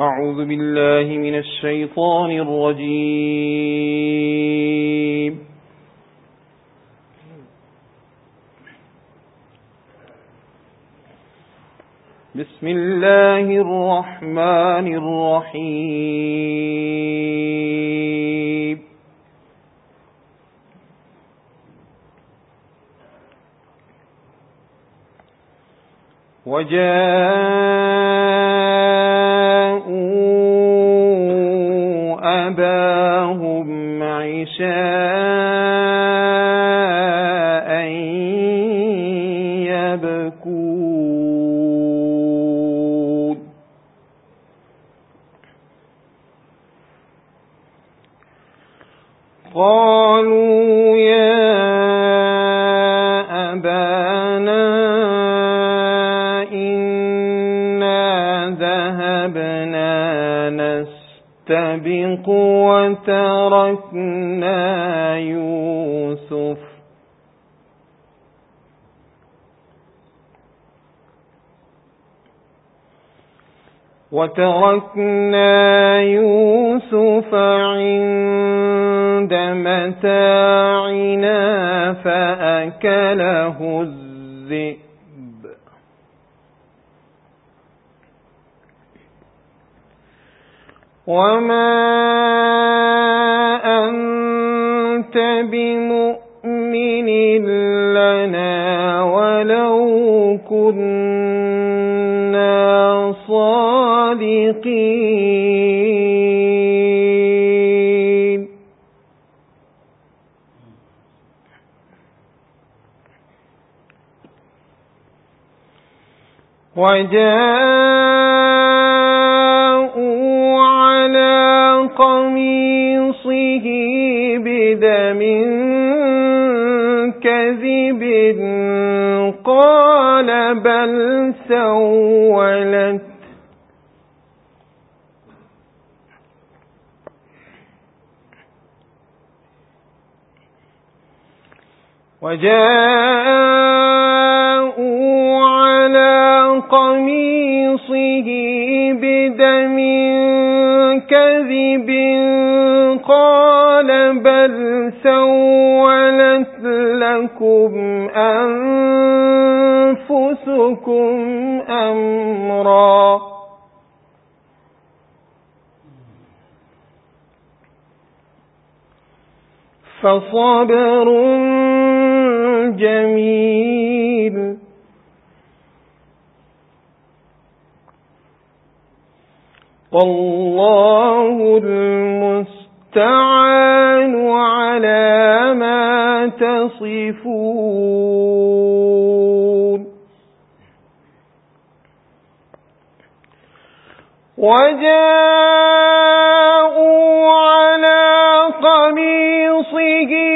أعوذ بالله من الشيطان الرجيم. بسم الله الرحمن الرحيم. وجاءوا عشاء يبكون. قالوا نستبق وتركنا يوسف وتركنا يوسف عند متاعنا فأكله الذئب وما أنت بمؤمن لنا ولو كنا صادقين وجاءوا قميصه بدم كذب قال بل سولت. وجاءوا قميصه بدم كذب قال بل سولت لكم أنفسكم أمرا. فصبر جميل. والله المستعان على ما تصفون. وجاءوا على قميصه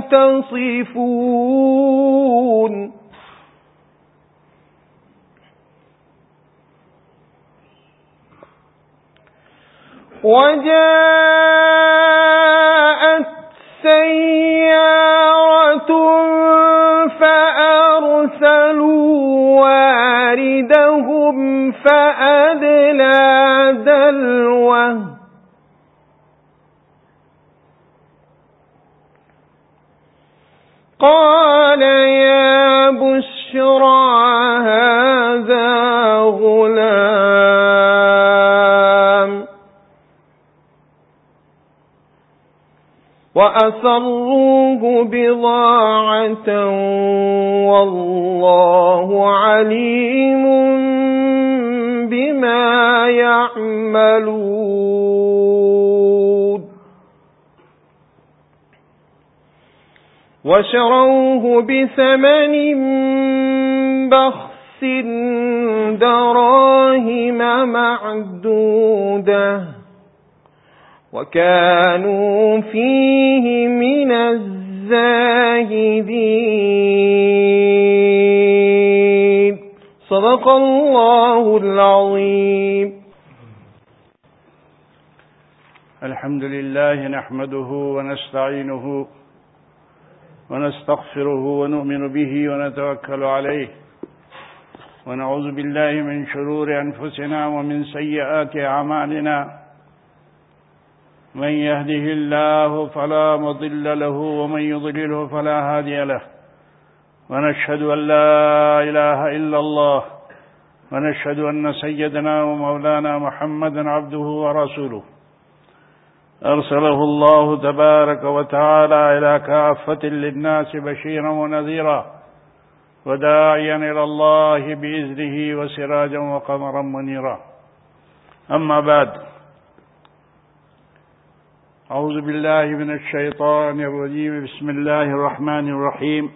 تصفون وجاءت سيارة فأرسلوا واردهم فأدلى دلوه. قال يا بشرى هذا غلام. وأسروه بضاعة والله عليم بما يعملون. وشروه بثمن بخس دراهم معدودة وكانوا فيه من الزاهدين. صدق الله العظيم. الحمد لله نحمده ونستعينه ونستغفره ونؤمن به ونتوكل عليه. ونعوذ بالله من شرور أنفسنا ومن سيئات أعمالنا. من يهده الله فلا مضل له ومن يضلله فلا هادي له. ونشهد أن لا إله إلا الله. ونشهد أن سيدنا ومولانا محمد عبده ورسوله. أرسله الله تبارك وتعالى إلى كافة للناس بشيرا ونذيرا وداعيا إلى الله بإذنه وسراجا وقمرا منيرا. أما بعد أعوذ بالله من الشيطان الرجيم. بسم الله الرحمن الرحيم.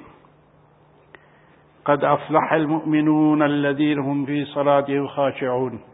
قد أفلح المؤمنون الذين هم في صلاتهم خاشعون.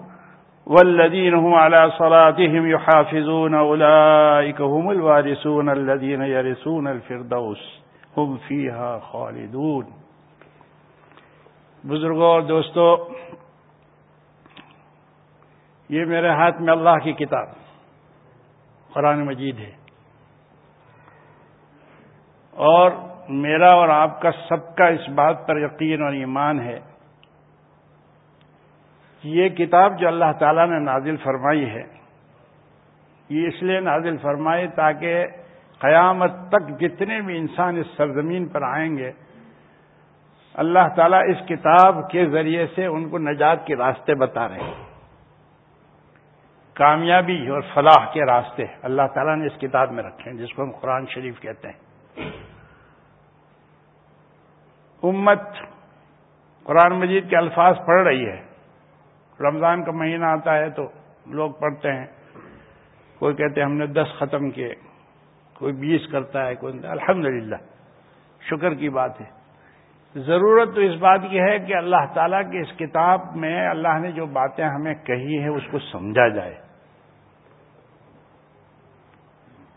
والذين هم على صلاتهم يحافظون أولئك هم الوارثون الذين يرثون الفردوس، هم فيها خالدون. بزرگوں اور دوستو، یہ میرے ہاتھ میں اللہ کی کتاب قرآن مجید ہے۔ اور میرا اور آپ کا سب کا اس بات پر یقین اور ایمان ہے یہ کتاب جو اللہ تعالیٰ نے نازل فرمائی ہے، یہ اس لیے نازل فرمائی تاکہ قیامت تک جتنے بھی انسان اس سرزمین پر آئیں گے، اللہ تعالیٰ اس کتاب کے ذریعے سے ان کو نجات کے راستے بتا رہے ہیں۔ کامیابی اور فلاح کے راستے اللہ تعالیٰ نے اس کتاب میں رکھے ہیں، جس کو ہم قرآن شریف کہتے ہیں۔ امت قرآن مجید کے الفاظ پڑھ رہی ہے۔ رمضان کا مہینہ آتا ہے تو لوگ پڑھتے ہیں، کوئی کہتے ہیں ہم نے دس ختم کیے، کوئی بیس کرتا ہے، کوئی الحمد شکر کی بات ہے۔ ضرورت تو اس بات کی ہے کہ اللہ تعالیٰ کی اس کتاب میں اللہ نے جو باتیں ہمیں کہی ہیں اس کو سمجھا جائے۔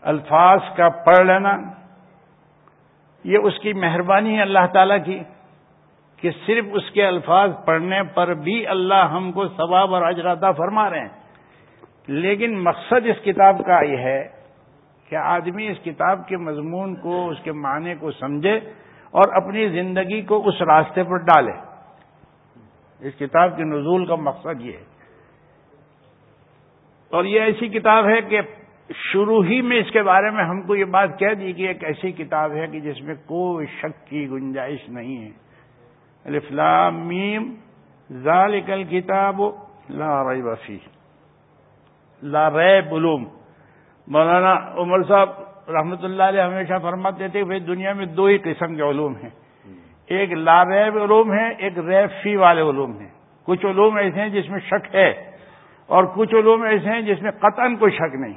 الفاظ کا پڑھ لینا، یہ اس کی مہربانی ہے اللہ تعالیٰ کی۔ کہ صرف اس کے الفاظ پڑھنے پر بھی اللہ ہم کو ثواب اور اجراتا فرما رہے ہیں۔ لیکن مقصد اس کتاب کا یہ ہے کہ آدمی اس کتاب کے مضمون کو، اس کے معنی کو سمجھے اور اپنی زندگی کو اس راستے پر ڈالے۔ اس کتاب کے نزول کا مقصد یہ ہے۔ اور یہ ایسی کتاب ہے کہ شروع ہی میں اس کے بارے میں ہم کو یہ بات کہہ دی کہ ایک ایسی کتاب ہے کہ جس میں کوئی شک کی گنجائش نہیں ہے۔ الفلام میم ذالک الکتاب لا ریب فی لا ریب علوم مولانا عمر صاحب رحمت اللہ علیہ ہمیشہ فرماتے تھے بھائی دنیا میں دو ہی قسم کے علوم ہیں۔ ایک لا ریب علوم ہے، ایک ریب فی والے علوم ہیں۔ کچھ علوم ایسے ہیں جس میں شک ہے اور کچھ علوم ایسے ہیں جس میں قطن کوئی شک نہیں۔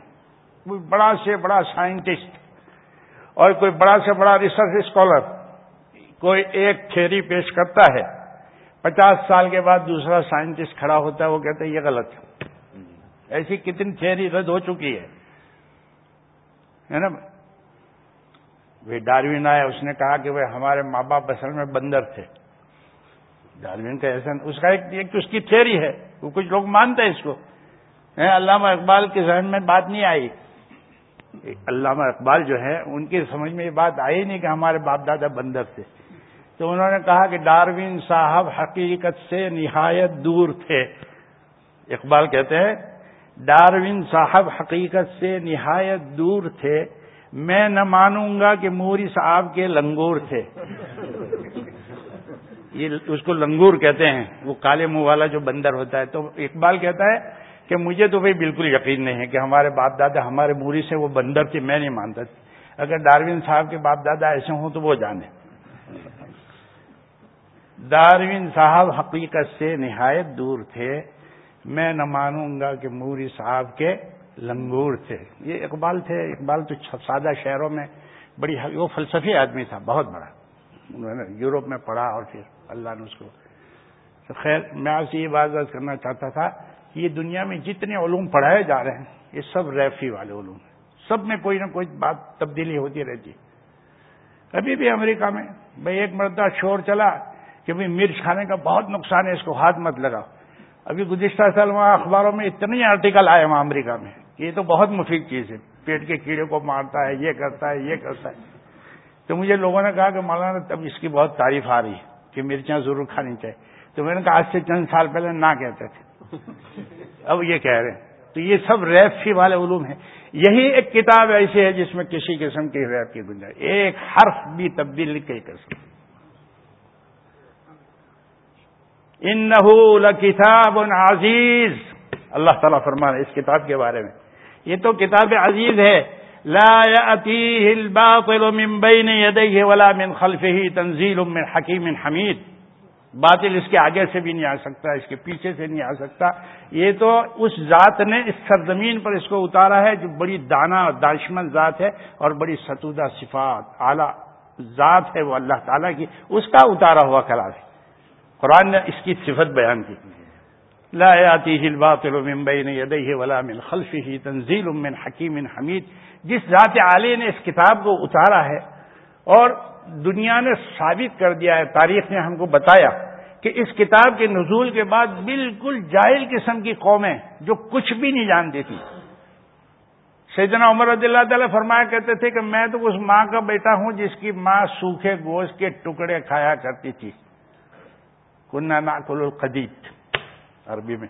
کوئی بڑا سے بڑا سائنٹسٹ اور کوئی بڑا سے بڑا ریسرچ اسکالر کوئی ایک تھیری پیش کرتا ہے، پچاس سال کے بعد دوسرا سائنٹسٹ کھڑا ہوتا ہے، وہ کہتے ہیں یہ غلط ہے۔ ایسی کتنی تھیری رد ہو چکی ہے۔ نا؟ وہ ڈاروین آیا، اس نے کہا کہ وہ ہمارے ماں باپ اصل میں بندر تھے۔ ڈاروین کا ایسا اس کا ایک اس کی تھیری ہے، وہ کچھ لوگ مانتے ہیں اس کو۔ علامہ اقبال کے ذہن میں بات نہیں آئی۔ علامہ اقبال جو ہے ان کی سمجھ میں یہ بات آئی نہیں کہ ہمارے باپ دادا بندر تھے۔ تو انہوں نے کہا کہ ڈاروین صاحب حقیقت سے نہایت دور تھے۔ اقبال کہتے ہیں، ڈاروین صاحب حقیقت سے نہایت دور تھے۔ میں نہ مانوں گا کہ موری صاحب کے لنگور تھے۔ یہ اس کو لنگور کہتے ہیں، وہ کالے منہ والا جو بندر ہوتا ہے۔ تو اقبال کہتا ہے کہ مجھے تو بھائی بالکل یقین نہیں ہے کہ ہمارے باپ دادا ہمارے موری سے وہ بندر تھے، میں نہیں مانتا۔ اگر ڈاروین صاحب کے باپ دادا ایسے ہوں تو وہ جانے۔ ڈاروین صاحب حقیقت سے نہایت دور تھے۔ میں نہ مانوں گا کہ موری صاحب کے لنگور تھے۔ یہ اقبال تھے۔ اقبال تو سادہ شہروں میں بڑی وہ فلسفی آدمی تھا، بہت بڑا۔ انہوں نے یوروپ میں پڑھا اور پھر اللہ نے اس کو تو خیر، میں آپ سے یہ بات کرنا چاہتا تھا کہ یہ دنیا میں جتنے علوم پڑھائے جا رہے ہیں، یہ سب ریفی والے علوم ہیں۔ سب میں کوئی نہ کوئی بات تبدیلی ہوتی رہتی۔ ابھی بھی امریکہ میں بھائی ایک مرتبہ شور چلا۔ کہ بھائی مرچ کھانے کا بہت نقصان ہے، اس کو ہاتھ مت لگاؤ۔ ابھی گزشتہ سال وہاں اخباروں میں اتنے آرٹیکل آئے وہاں امریکہ میں۔ یہ تو بہت مفید چیز ہے۔ پیٹ کے کیڑے کو مارتا ہے، یہ کرتا ہے، یہ کرتا ہے۔ تو مجھے لوگوں نے کہا کہ مولانا تب اس کی بہت تعریف آ رہی ہے کہ مرچیاں ضرور کھانی چاہیے۔ تو میں نے کہا، آج سے چند سال پہلے نہ کہتے تھے۔ اب یہ کہہ رہے ہیں۔ تو یہ سب ریفی والے علوم ہیں۔ یہی ایک کتاب ایسی ہے جس میں کسی قسم کی ریپ کی گنجائش، ایک حرف بھی تبدیل نہیں کر سکتے۔ ان کتاب عزیز۔ اللہ تعالیٰ فرمان اس کتاب کے بارے میں۔ یہ تو کتاب عزیز ہے۔ لا يأتيه الباطل من بين يديه ولا من خلفه تنزيل من حكيم حمید۔ باطل اس کے آگے سے بھی نہیں آ سکتا، اس کے پیچھے سے نہیں آ سکتا۔ یہ تو اس ذات نے اس سرزمین پر اس کو اتارا ہے جو بڑی دانا اور دانشمند ذات ہے اور بڑی ستودہ صفات، اعلی ذات ہے وہ اللہ تعالیٰ کی۔ اس کا اتارا ہوا کلام ہے۔ قرآن نے اس کی صفت بیان کی لا يأتيه الباطل من بين يديه ولا من خلفه تنزيل من حكيم حمید جس ذات عالی نے اس کتاب کو اتارا ہے اور دنیا نے ثابت کر دیا ہے، تاریخ نے ہم کو بتایا کہ اس کتاب کے نزول کے بعد بالکل جاہل قسم کی قومیں جو کچھ بھی نہیں جانتی تھی سیدنا عمر رضی اللہ تعالیٰ فرمایا کرتے تھے کہ میں تو اس ماں کا بیٹا ہوں جس کی ماں سوکھے گوشت کے ٹکڑے کھایا کرتی تھی۔ کنہ ناکل القدیت عربی میں.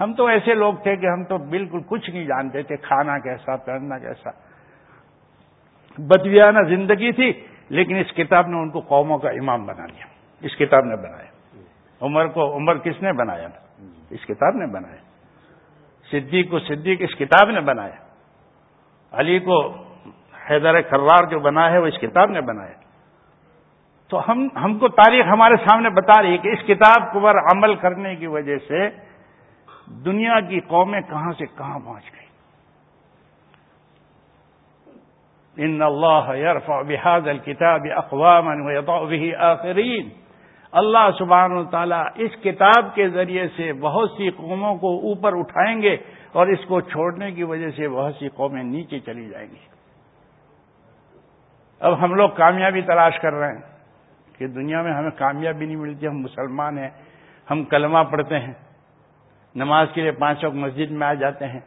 ہم تو ایسے لوگ تھے کہ ہم تو بالکل کچھ نہیں جانتے تھے، کھانا کیسا، پہننا کیسا۔ بدویانہ زندگی تھی، لیکن اس کتاب نے ان کو قوموں کا امام بنا دیا اس کتاب نے بنایا۔ عمر کو، عمر کس نے بنایا؟ اس کتاب نے بنایا۔ صدیق کو صدیق اس کتاب نے بنایا۔ علی کو حیدر کرار جو بنا ہے، وہ اس کتاب نے بنایا۔ تو ہم ہم کو تاریخ ہمارے سامنے بتا رہی ہے کہ اس کتاب پر عمل کرنے کی وجہ سے دنیا کی قومیں کہاں سے کہاں پہنچ گئی۔ ان اللہ يرفع بهذا الكتاب اقواما ويضع به آخرین۔ اللہ سبحانہ و تعالیٰ اس کتاب کے ذریعے سے بہت سی قوموں کو اوپر اٹھائیں گے اور اس کو چھوڑنے کی وجہ سے بہت سی قومیں نیچے چلی جائیں گی۔ اب ہم لوگ کامیابی تلاش کر رہے ہیں۔ کہ دنیا میں ہمیں کامیابی نہیں ملتی، ہم مسلمان ہیں، ہم کلمہ پڑھتے ہیں، نماز کے لیے پانچ وقت مسجد میں آ جاتے ہیں،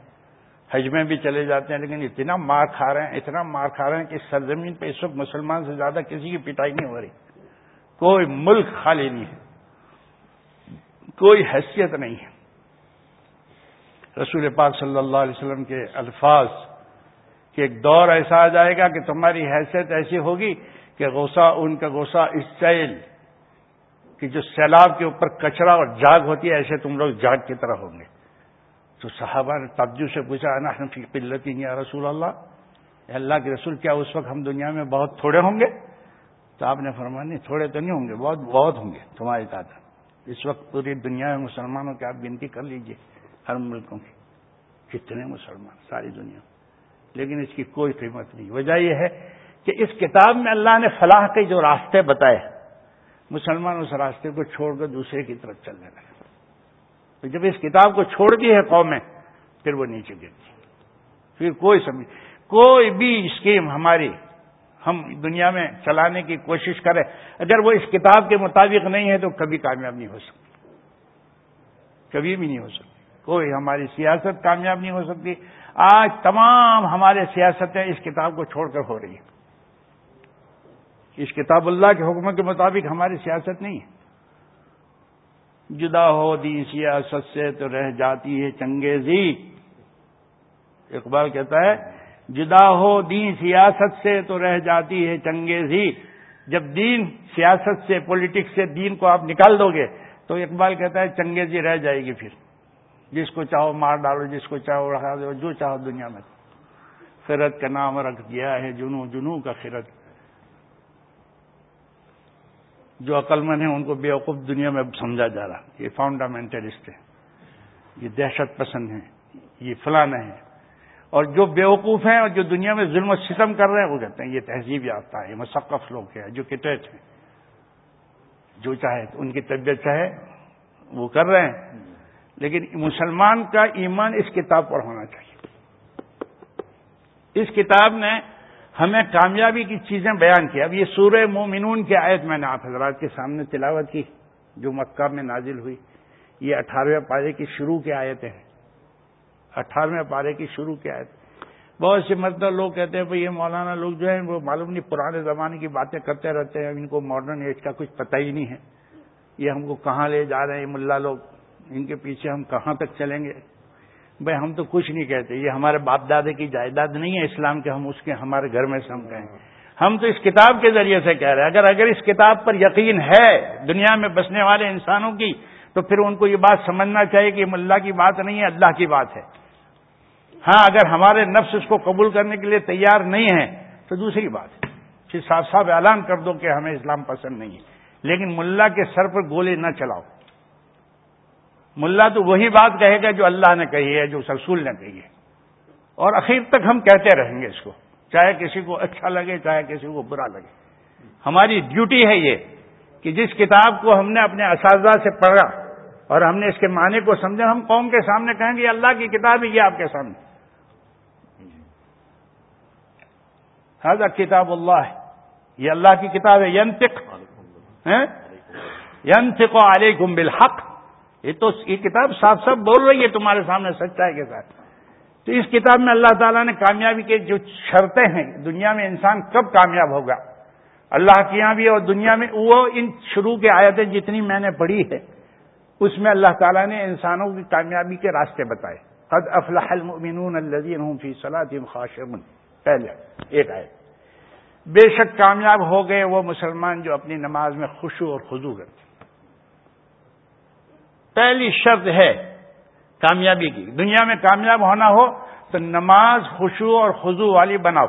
حج میں بھی چلے جاتے ہیں، لیکن اتنا مار کھا رہے ہیں، اتنا مار کھا رہے ہیں کہ سرزمین پہ اس وقت مسلمان سے زیادہ کسی کی پٹائی نہیں ہو رہی۔ کوئی ملک خالی نہیں ہے، کوئی حیثیت نہیں ہے۔ رسول پاک صلی اللہ علیہ وسلم کے الفاظ کہ ایک دور ایسا آ جائے گا کہ تمہاری حیثیت ایسی ہوگی کہ غوثہ ان کا غوثہ اسٹائل کہ جو سیلاب کے اوپر کچرا اور جاگ ہوتی ہے، ایسے تم لوگ جاگ کی طرح ہوں گے۔ تو صحابہ نے تبجو سے پوچھا فی قلت یا رسول اللہ؟ اللہ کے رسول، کیا اس وقت ہم دنیا میں بہت تھوڑے ہوں گے؟ تو آپ نے فرمایا، نہیں، تھوڑے تو نہیں ہوں گے، بہت بہت ہوں گے۔ تمہاری تعداد اس وقت پوری دنیا میں مسلمانوں کی آپ گنتی کر لیجیے، ہر ملکوں کی۔ کتنے مسلمان، ساری دنیا۔ لیکن اس کی کوئی قیمت نہیں۔ وجہ یہ ہے کہ اس کتاب میں اللہ نے فلاح کے جو راستے بتائے، مسلمان اس راستے کو چھوڑ کر دوسرے کی طرف چلنے لگے۔ تو جب اس کتاب کو چھوڑ دی ہے قومیں، پھر وہ نیچے گرتی پھر کوئی سمجھ، کوئی بھی اسکیم ہماری، ہم دنیا میں چلانے کی کوشش کریں اگر وہ اس کتاب کے مطابق نہیں ہے تو کبھی کامیاب نہیں ہو سکتی۔ کبھی بھی نہیں ہو سکتی۔ کوئی ہماری سیاست کامیاب نہیں ہو سکتی۔ آج تمام ہمارے سیاستیں اس کتاب کو چھوڑ کر ہو رہی ہیں۔ اس کتاب اللہ کے حکم کے مطابق ہماری سیاست نہیں ہے۔ جدا ہو دی سیاست سے تو رہ جاتی ہے چنگیزی۔ اقبال کہتا ہے، جدا ہو دین سیاست سے تو رہ جاتی ہے چنگیزی۔ جب دین سیاست سے پولیٹکس سے دین کو آپ نکال دو گے تو اقبال کہتا ہے چنگیزی رہ جائے گی پھر۔ جس کو چاہو مار ڈالو، جس کو چاہو رکھا دو، جو چاہو دنیا میں۔ خرد کا نام رکھ دیا ہے جنو جنو کا خرد۔ جو عقل مند ہیں، ان کو بے وقوف دنیا میں سمجھا جا رہا۔ یہ فاؤنڈامنٹلسٹ ہے یہ دہشت پسند ہیں۔ یہ فلان ہے اور جو بیوقوف ہیں اور جو دنیا میں ظلم و ستم کر رہے ہیں، وہ کہتے ہیں یہ تہذیب یافتہ ہے یہ مسقف لوگ ہیں ایجوکیٹڈ ہیں۔ جو چاہے، ان کی طبیعت چاہے، وہ کر رہے ہیں۔ لیکن مسلمان کا ایمان اس کتاب پر ہونا چاہیے۔ اس کتاب نے ہمیں کامیابی کی چیزیں بیان کی۔ اب یہ سورہ مومنون کی آیت میں نے آپ حضرات کے سامنے تلاوت کی، جو مکہ میں نازل ہوئی۔ یہ اٹھارہویں پارے کی شروع کی آیتیں ہیں۔ اٹھارہویں پارے کی شروع کی آیت۔ بہت سے مطلب لوگ کہتے ہیں، بھائی، یہ مولانا لوگ جو ہیں، وہ معلوم نہیں، پرانے زمانے کی باتیں کرتے رہتے ہیں، ان کو ماڈرن ایج کا کچھ پتہ ہی نہیں ہے۔ یہ ہم کو کہاں لے جا رہے ہیں ملا لوگ، ان کے پیچھے ہم کہاں تک چلیں گے؟ بھائی ہم تو کچھ نہیں کہتے، یہ ہمارے باپ دادے کی جائیداد نہیں ہے اسلام کے، ہم اس کے، ہمارے گھر میں سے ہم کہیں۔ ہم تو اس کتاب کے ذریعے سے کہہ رہے ہیں، اگر اگر اس کتاب پر یقین ہے دنیا میں بسنے والے انسانوں کی، تو پھر ان کو یہ بات سمجھنا چاہیے کہ یہ ملا کی بات نہیں ہے، اللہ کی بات ہے۔ ہاں اگر ہمارے نفس اس کو قبول کرنے کے لیے تیار نہیں ہے تو دوسری بات ہے۔ پھر صاف صاف اعلان کر دو کہ ہمیں اسلام پسند نہیں ہے۔ لیکن ملا کے سر پر گولی نہ چلاؤ۔ ملا تو وہی بات کہے گا جو اللہ نے کہی ہے، جو رسول نے کہی ہے۔ اور اخیر تک ہم کہتے رہیں گے اس کو۔ چاہے کسی کو اچھا لگے، چاہے کسی کو برا لگے۔ ہماری ڈیوٹی ہے یہ کہ جس کتاب کو ہم نے اپنے اساتذہ سے پڑھا اور ہم نے اس کے معنی کو سمجھا، ہم قوم کے سامنے کہیں گے، اللہ کی کتاب ہی یہ آپ کے سامنے۔ حضرت کتاب اللہ۔ ہے یہ اللہ کی کتاب ہے ینتق ینتق علیکم بالحق۔ یہ تو یہ کتاب صاف صاف بول رہی ہے تمہارے سامنے سچائی کے ساتھ۔ تو اس کتاب میں اللہ تعالیٰ نے کامیابی کے جو شرطیں ہیں، دنیا میں انسان کب کامیاب ہوگا؟ اللہ کی یہاں بھی اور دنیا میں وہ ان شروع کے آیتیں جتنی میں نے پڑھی ہے، اس میں اللہ تعالیٰ نے انسانوں کی کامیابی کے راستے بتائے۔ قد افلاح المؤمنون الذين هم في صلاتهم خاشعون۔ پہلے، ایک آئے بے شک کامیاب ہو گئے وہ مسلمان جو اپنی نماز میں خوشو اور خضو کرتے پہلی شرط ہے کامیابی کی۔ دنیا میں کامیاب ہونا ہو تو نماز خوشو اور خضو والی بناؤ۔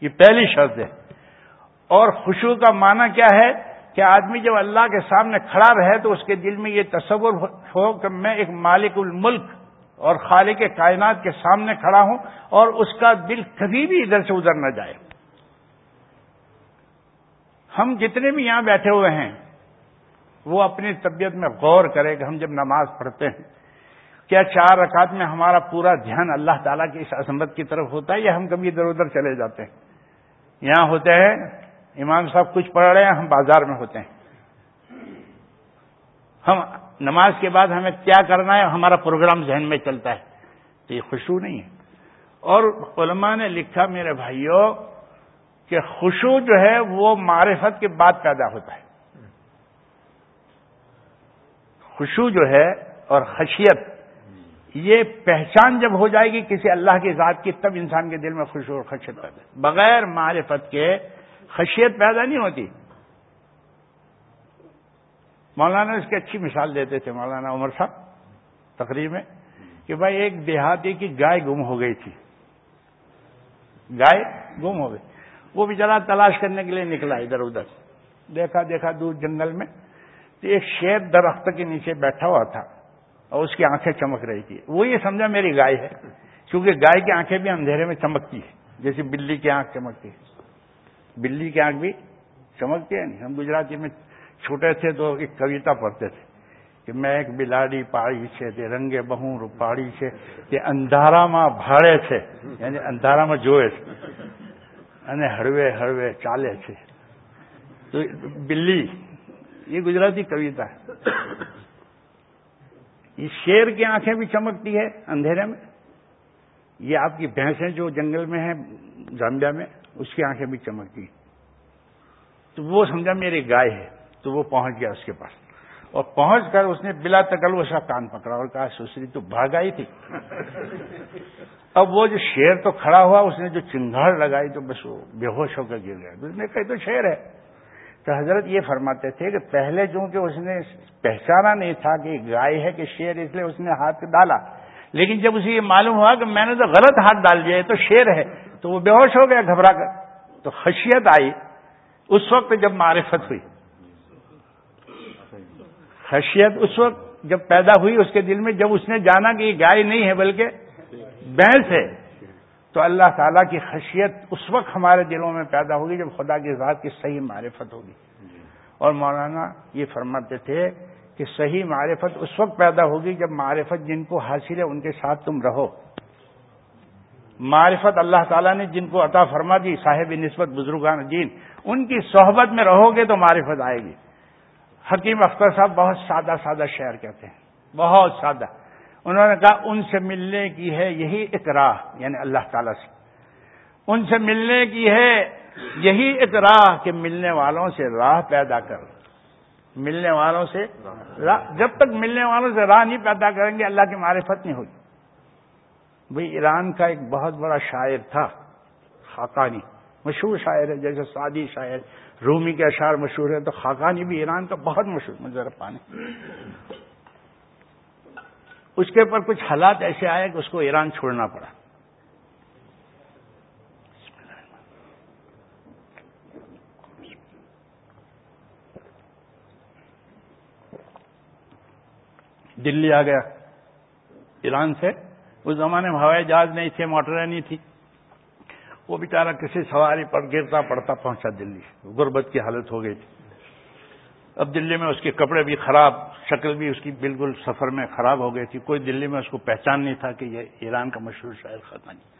یہ پہلی شرط ہے۔ اور خوشو کا معنی کیا ہے کہ آدمی جب اللہ کے سامنے کھڑا رہے تو اس کے دل میں یہ تصور ہو کہ میں ایک مالک الملک اور خالق کائنات کے سامنے کھڑا ہوں اور اس کا دل کبھی بھی ادھر سے ادھر نہ جائے۔ ہم جتنے بھی یہاں بیٹھے ہوئے ہیں وہ اپنی طبیعت میں غور کرے کہ ہم جب نماز پڑھتے ہیں، کیا چار رکعت میں ہمارا پورا دھیان اللہ تعالیٰ کی اس عظمت کی طرف ہوتا ہے یا ہم کبھی ادھر ادھر چلے جاتے ہیں؟ یہاں ہوتے ہیں، امام صاحب کچھ پڑھ رہے ہیں، ہم بازار میں ہوتے ہیں۔ ہم نماز کے بعد ہمیں کیا کرنا ہے، ہمارا پروگرام ذہن میں چلتا ہے۔ تو یہ خوشبو نہیں ہے۔ اور علماء نے لکھا، میرے بھائیوں، کہ خوشبو جو ہے وہ معرفت کے بعد پیدا ہوتا ہے۔ خوشبو جو ہے اور خشیت، یہ پہچان جب ہو جائے گی کسی اللہ کی ذات کی، تب انسان کے دل میں خوشبو اور خشیت پیدا بغیر معرفت کے خشیت پیدا نہیں ہوتی۔ مولانا اس کی اچھی مثال دیتے تھے مولانا عمر صاحب تقریب میں، کہ بھائی ایک دیہاتی کی گائے گم ہو گئی تھی۔ گائے گم ہو گئی۔ وہ بھی تلاش کرنے کے لیے نکلا ادھر ادھر۔ دیکھا دیکھا دور جنگل میں تو ایک شیر درخت کے نیچے بیٹھا ہوا تھا اور اس کی آنکھیں چمک رہی تھی۔ وہ یہ سمجھا میری گائے ہے، کیونکہ گائے کی آنکھیں بھی اندھیرے میں چمکتی ہے جیسے بلی کی آنکھ چمکتی ہے۔ بلی کی آنکھ بھی چمکتی ہے نہیں۔ ہم گجراتی میں چھوٹے تھے تو ایک کویتا پڑھتے تھے کہ میں ایک بلاڑی پاڑی سے تے رنگے بہوں روپاڑی سے کہ اندھارا ماں بھاڑے تھے یعنی اندھارا میں جوئے تھے یعنی ہڑوے ہڑوے چالے تھے۔ تو بلی یہ گجراتی کویتا ہے۔ یہ شیر کی آنکھیں بھی چمکتی ہے اندھیرے میں۔ یہ آپ کی بھینسیں جو جنگل میں ہیں، زامبیا میں، اس کی آنکھیں بھی چمکتی تو وہ سمجھا میری گائے ہے، تو وہ پہنچ گیا اس کے پاس۔ اور پہنچ کر اس نے بلا تکل سا کان پکڑا اور کہا، سسری، تو بھاگ آئی تھی۔ اب وہ جو شیر تو کھڑا ہوا، اس نے جو چنگاڑ لگائی تو بس وہ بے ہوش ہو کر گر گیا۔ اس نے کہا تو شیر ہے۔ تو حضرت یہ فرماتے تھے کہ پہلے چونکہ اس نے پہچانا نہیں تھا کہ گائے ہے کہ شیر، اس لیے اس نے ہاتھ ڈالا۔ لیکن جب اسے یہ معلوم ہوا کہ میں نے تو غلط ہاتھ ڈال دیا تو شیر ہے، تو وہ بے ہوش ہو گیا، گھبرا کر۔ تو خشیت آئی۔ اس وقت جب معرفت ہوئی۔ خشیت اس وقت جب پیدا ہوئی، اس کے دل میں جب اس نے جانا کہ یہ گائے نہیں ہے، بلکہ بھینس ہے۔ تو اللہ تعالیٰ کی خشیت اس وقت ہمارے دلوں میں پیدا ہوگی جب خدا کی ذات کی صحیح معرفت ہوگی۔ اور مولانا یہ فرماتے تھے کہ صحیح معرفت اس وقت پیدا ہوگی جب معرفت جن کو حاصل ہے ان کے ساتھ تم رہو۔ معرفت اللہ تعالیٰ نے جن کو عطا فرما دی صاحب نسبت بزرگان جین ان کی صحبت میں رہو گے تو معرفت آئے گی۔ حکیم اختر صاحب بہت سادہ سادہ شعر کہتے ہیں بہت سادہ۔ انہوں نے کہا، ان سے ملنے کی ہے یہی ایک یعنی اللہ تعالی سے۔ ان سے ملنے کی ہے یہی ایک کہ ملنے والوں سے راہ پیدا کر ملنے والوں سے جب تک ملنے والوں سے راہ نہیں پیدا کریں گے، اللہ کی معرفت نہیں ہوگی۔ بھئی ایران کا ایک بہت بڑا شاعر تھا، خاقانی، مشہور شاعر ہے، جیسے سادی شاعر، رومی کے اشعار مشہور ہے تو خاقانی بھی ایران کا بہت مشہور مظہر پانی اس کے اوپر کچھ حالات ایسے آئے کہ اس کو ایران چھوڑنا پڑا۔ دلی آ گیا۔ ایران سے۔ اس زمانے میں ہوائی جہاز نہیں تھے، موٹریں نہیں تھی وہ بیچارہ کسی سواری پر گرتا پڑتا پہنچا دلی۔ غربت کی حالت ہو گئی تھی۔ اب دلی میں اس کے کپڑے بھی خراب۔ شکل بھی اس کی بالکل سفر میں خراب ہو گئی تھی۔ کوئی دلی میں اس کو پہچان نہیں تھا کہ یہ ایران کا مشہور شاعر خطانی جی۔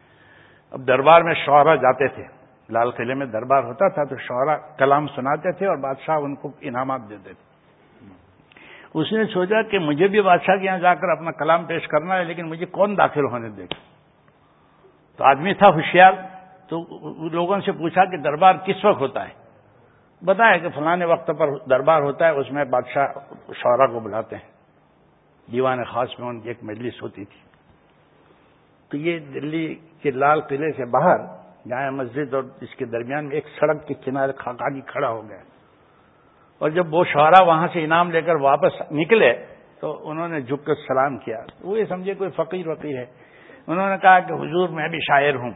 اب دربار میں شعرا جاتے تھے۔ لال قلعے میں دربار ہوتا تھا تو شعرا کلام سناتے تھے اور بادشاہ ان کو انعامات دیتے تھے۔ اس نے سوچا کہ مجھے بھی بادشاہ کے یہاں جا کر اپنا کلام پیش کرنا ہے، لیکن مجھے کون داخل ہونے دے گا؟ تو آدمی تھا ہوشیار، تو لوگوں سے پوچھا کہ دربار کس وقت ہوتا ہے؟ بتایا کہ فلاں وقت پر دربار ہوتا ہے، اس میں بادشاہ شعرا کو بلاتے ہیں۔ دیوان خاص میں ان کی ایک مجلس ہوتی تھی۔ تو یہ دلی کے لال قلعے سے باہر جہاں مسجد اور اس کے درمیان میں ایک سڑک کے کنارے خاکانی کھڑا ہو گیا۔ اور جب وہ شعرا وہاں سے انعام لے کر واپس نکلے، تو انہوں نے جھک کر سلام کیا۔ وہ یہ سمجھے کوئی فقیر وقیر ہے۔ انہوں نے کہا کہ حضور میں بھی شاعر ہوں۔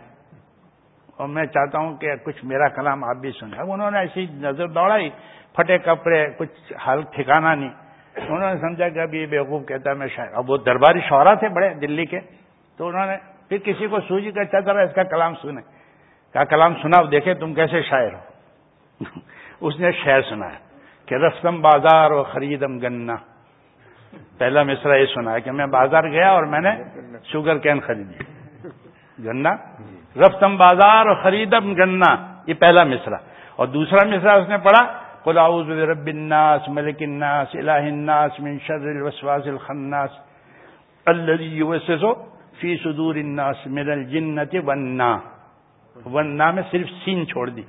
اور میں چاہتا ہوں کہ کچھ میرا کلام آپ بھی سنیں۔ اب انہوں نے ایسی نظر دوڑائی پھٹے کپڑے کچھ حال ٹھکانا نہیں۔ انہوں نے سمجھا کہ ابھی بیوقوف کہتا ہے میں شاعر۔ اب وہ درباری شعرا تھے بڑے دلی کے۔ تو انہوں نے پھر کسی کو سوجی کا چاہتا رہا اس کا کلام سنے کہا کلام سنا دیکھے تم کیسے شاعر ہو۔ اس نے شعر سنا ہے کہ رسم بازار و خریدم گنا۔ پہلا مصرا یہ سنا ہے کہ میں بازار گیا اور میں نے شوگر کین خریدی۔ گنا۔ رفتم بازار اور خریدم گنا یہ پہلا مصرا اور دوسرا مصرا اس نے پڑھا قلاؤز رب الناس، ملک الناس، الہ الناس، من شر الوسواس الخناس۔ الذي يوسوس فی صدور الناس من الجنت والنا والنا میں صرف سین چھوڑ دی۔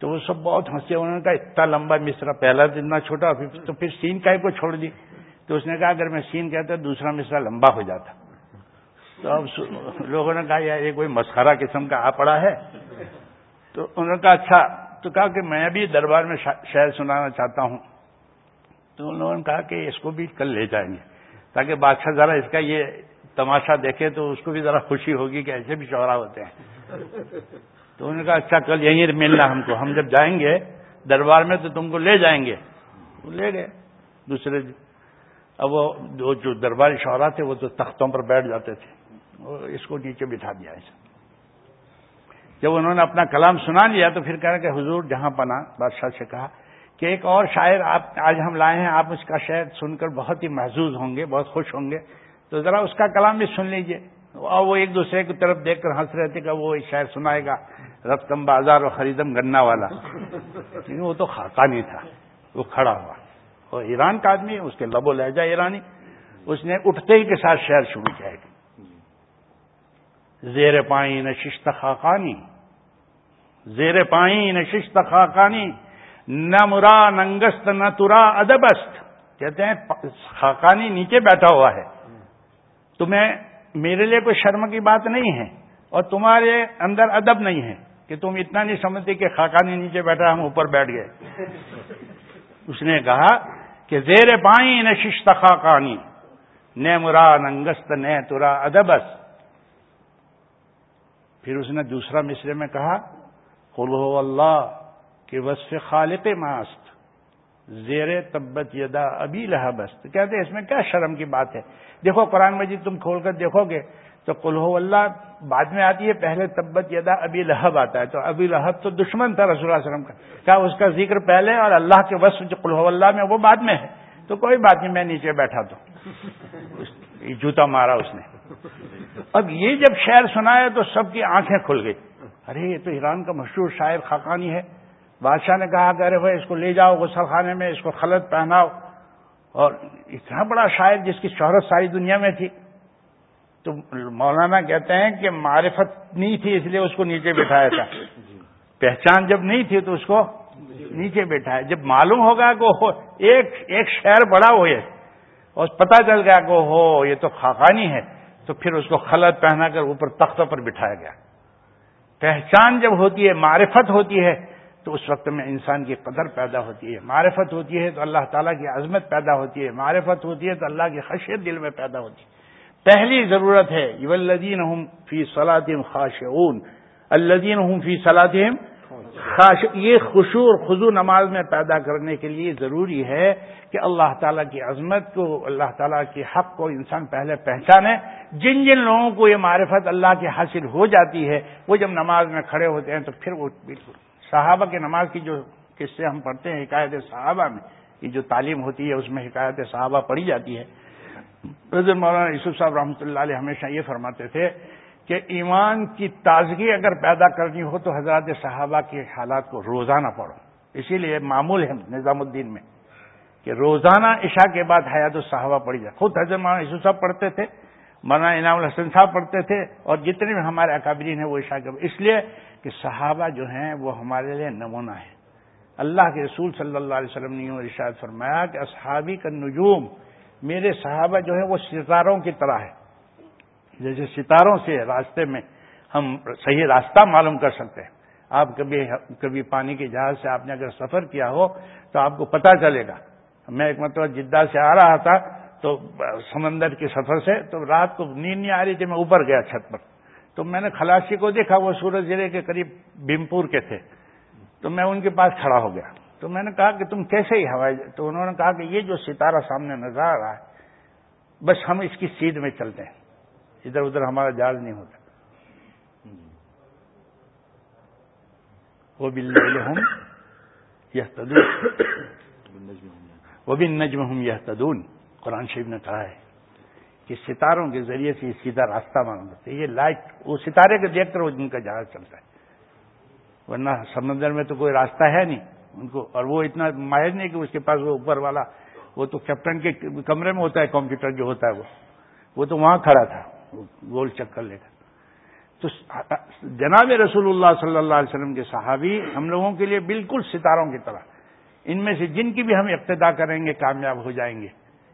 تو وہ سب بہت ہنسے، انہوں نے کہا، اتنا لمبا مصرا پہلا اتنا چھوٹا تو پھر سین کا کو چھوڑ دی؟ تو اس نے کہا، اگر میں سین کہتا، دوسرا مصرا لمبا ہو جاتا۔ تو اب لوگوں نے کہا یار یہ کوئی مسخرہ قسم کا آ پڑا ہے؟ تو انہوں نے کہا اچھا. تو کہا کہ میں بھی دربار میں شہر سنانا چاہتا ہوں۔ تو انہوں نے کہا کہ اس کو بھی کل لے جائیں گے، تاکہ بادشاہ ذرا اس کا یہ تماشا دیکھے تو اس کو بھی ذرا خوشی ہوگی کہ ایسے بھی چورا ہوتے ہیں۔ تو انہوں نے کہا اچھا کل یہیں ملنا ہم کو۔ ہم جب جائیں گے دربار میں تو تم کو لے جائیں گے۔ وہ لے گئے۔ دوسرے دن اب وہ جو درباری شعرا تھے وہ تو تختوں پر بیٹھ جاتے تھے۔ اس کو نیچے بٹھا دیا ایسا جب انہوں نے اپنا کلام سنا لیا تو پھر کہا کہ حضور جہاں پنا، بادشاہ سے کہا کہ ایک اور شاعر آپ، آج ہم لائے ہیں، آپ اس کا شعر سن کر بہت ہی محظوظ ہوں گے، بہت خوش ہوں گے۔ تو ذرا اس کا کلام بھی سن لیجیے۔ اور وہ ایک دوسرے کی طرف دیکھ کر ہنس رہے تھے کہ وہ شاعر سنائے گا رفتم بازار اور خریدم گنا والا۔ لیکن وہ تو خاکہ نہیں تھا، وہ کھڑا ہوا۔ اور ایران کا آدمی، اس کے لب و لہجہ ایرانی، اس نے اٹھتے ہی کے ساتھ شعر شروع کیا ہے۔ زیر پائی نشست خاقانی، زیر پائی نشست خاقانی، نہ مرا ننگست، نہ ترا ادبست۔ کہتے ہیں، خاقانی نیچے بیٹھا ہوا ہے۔ تمہیں میرے لیے کوئی شرم کی بات نہیں ہے اور تمہارے اندر ادب نہیں ہے کہ تم اتنا نہیں سمجھتے کہ خاکانی نیچے بیٹھا ہم اوپر بیٹھ گئے۔ اس نے کہا کہ زیر پائیں نشش خاکانی نہ مرا ننگست، نہ ترا ادبس پھر اس نے دوسرا مصرے میں کہا ہو اللہ، کہ وصف خالق ماست زیر تبت یدا ابھی لہبست کہتے ہیں، اس میں کیا شرم کی بات ہے؟ دیکھو، قرآن مجید تم کھول کر دیکھو گے تو کلو اللہ بعد میں آتی ہے، پہلے تبت یدا ابھی لہب آتا ہے۔ تو ابھی لہب تو دشمن تھا رسول اللہ علیہ وسلم کا۔ کیا اس کا ذکر پہلے اور اللہ کے وصف جو کلو اللہ میں، وہ بعد میں ہے؟ تو کوئی بات نہیں، میں نیچے بیٹھا تو۔ جوتا مارا اس نے۔ اب یہ جب شعر سنایا تو سب کی آنکھیں کھل گئی۔ ارے، یہ تو ایران کا مشہور شاعر خاقانی ہے۔ بادشاہ نے کہا کہ ارے بھائی اس کو لے جاؤ غسل خانے میں، اس کو خلط پہناؤ۔ اور اتنا بڑا شاعر جس کی شہرت ساری دنیا میں تھی۔ تو مولانا کہتے ہیں کہ معرفت نہیں تھی، اس لیے اس کو نیچے بٹھایا تھا۔ پہچان جب نہیں تھی تو اس کو نیچے بیٹھا جب معلوم ہوگا کہ ایک ایک شہر بڑا ہو یہ اور پتا چل گیا کہ ہو یہ تو خاقانی ہے۔ تو پھر اس کو خلط پہنا کر اوپر تختوں پر بٹھایا گیا۔ پہچان جب ہوتی ہے، معرفت ہوتی ہے، تو اس وقت میں انسان کی قدر پیدا ہوتی ہے۔ معرفت ہوتی ہے تو اللہ تعالیٰ کی عظمت پیدا ہوتی ہے۔ معرفت ہوتی ہے تو اللہ کی خشیت دل میں پیدا ہوتی ہے۔ پہلی ضرورت ہے یلدین ہوں فی صلاطم خاش اون الدین ہوں فی صلاطم خاش یہ خوشور خزو نماز میں پیدا کرنے کے لیے ضروری ہے کہ اللہ تعالیٰ کی عظمت کو، اللہ تعالیٰ کے حق کو انسان پہلے پہچانے۔ جن جن لوگوں کو یہ معرفت اللہ کی حاصل ہو جاتی ہے، وہ جب نماز میں کھڑے ہوتے ہیں تو پھر وہ بالکل صحابہ کی نماز کی جو قصے ہم پڑھتے ہیں، حکایت صحابہ میں، یہ جو تعلیم ہوتی ہے، اس میں حکایت صحابہ پڑھی جاتی ہے۔ مولانا یوسف صاحب رحمۃ اللہ علیہ ہمیشہ یہ فرماتے تھے کہ ایمان کی تازگی اگر پیدا کرنی ہو تو حضرات صحابہ کے حالات کو روزانہ پڑھو۔ اسی لیے معمول ہے نظام الدین میں کہ روزانہ عشاء کے بعد حیات الصحابہ پڑھی جائے۔ خود حضرت مولانا یوسف صاحب پڑھتے تھے، مولانا انعام الحسن صاحب پڑھتے تھے اور جتنے بھی ہمارے اکابرین ہیں وہ عشاء کے اس لیے کہ صحابہ جو ہیں وہ ہمارے لیے نمونہ ہے اللہ کے رسول صلی اللہ علیہ وسلم نے ارشاد فرمایا کہ اصحابی کا نجوم میرے صحابہ جو ہے وہ ستاروں کی طرح ہے۔ جیسے ستاروں سے راستے میں ہم صحیح راستہ معلوم کر سکتے ہیں۔ آپ کبھی کبھی پانی کے جہاز سے آپ نے اگر سفر کیا ہو تو آپ کو پتا چلے گا۔ میں ایک مطلب جدہ سے آ رہا تھا تو سمندر کے سفر سے تو رات کو نیند نہیں آ رہی تھی، میں اوپر گیا چھت پر۔ تو میں نے خلاسی کو دیکھا، وہ سورج ضلع کے قریب بھیمپور کے تھے۔ تو میں ان کے پاس کھڑا ہو گیا۔ تو میں نے کہا کہ تم کیسے ہی ہوائی تو انہوں نے کہا کہ یہ جو ستارہ سامنے نظر آ رہا ہے، بس ہم اس کی سیدھ میں چلتے ہیں۔ ادھر ادھر ہمارا جال نہیں ہوتا۔ وہ بل ہوں یہ تدون وہ بھی نجم ہوں یہ تدون قرآن شریف نے کہا ہے کہ ستاروں کے ذریعے سے سیدھا راستہ معلوم ہوتا ہے یہ لائٹ، وہ ستارے کو دیکھ کر وہ جن کا جہاز چلتا ہے۔ ورنہ سمندر میں تو کوئی راستہ ہے نہیں۔ ان کو، اور وہ اتنا ماہر نہیں کہ اس کے پاس وہ اوپر والا، وہ تو کیپٹن کے کمرے میں ہوتا ہے، کمپیوٹر جو ہوتا ہے وہ۔ وہ تو وہاں کھڑا تھا۔ گول چکر لے کر۔ تو جناب رسول اللہ صلی اللہ علیہ وسلم کے صحابی ہم لوگوں کے لیے بالکل ستاروں کی طرح۔ ان میں سے جن کی بھی ہم ابتدا کریں گے کامیاب ہو جائیں گے۔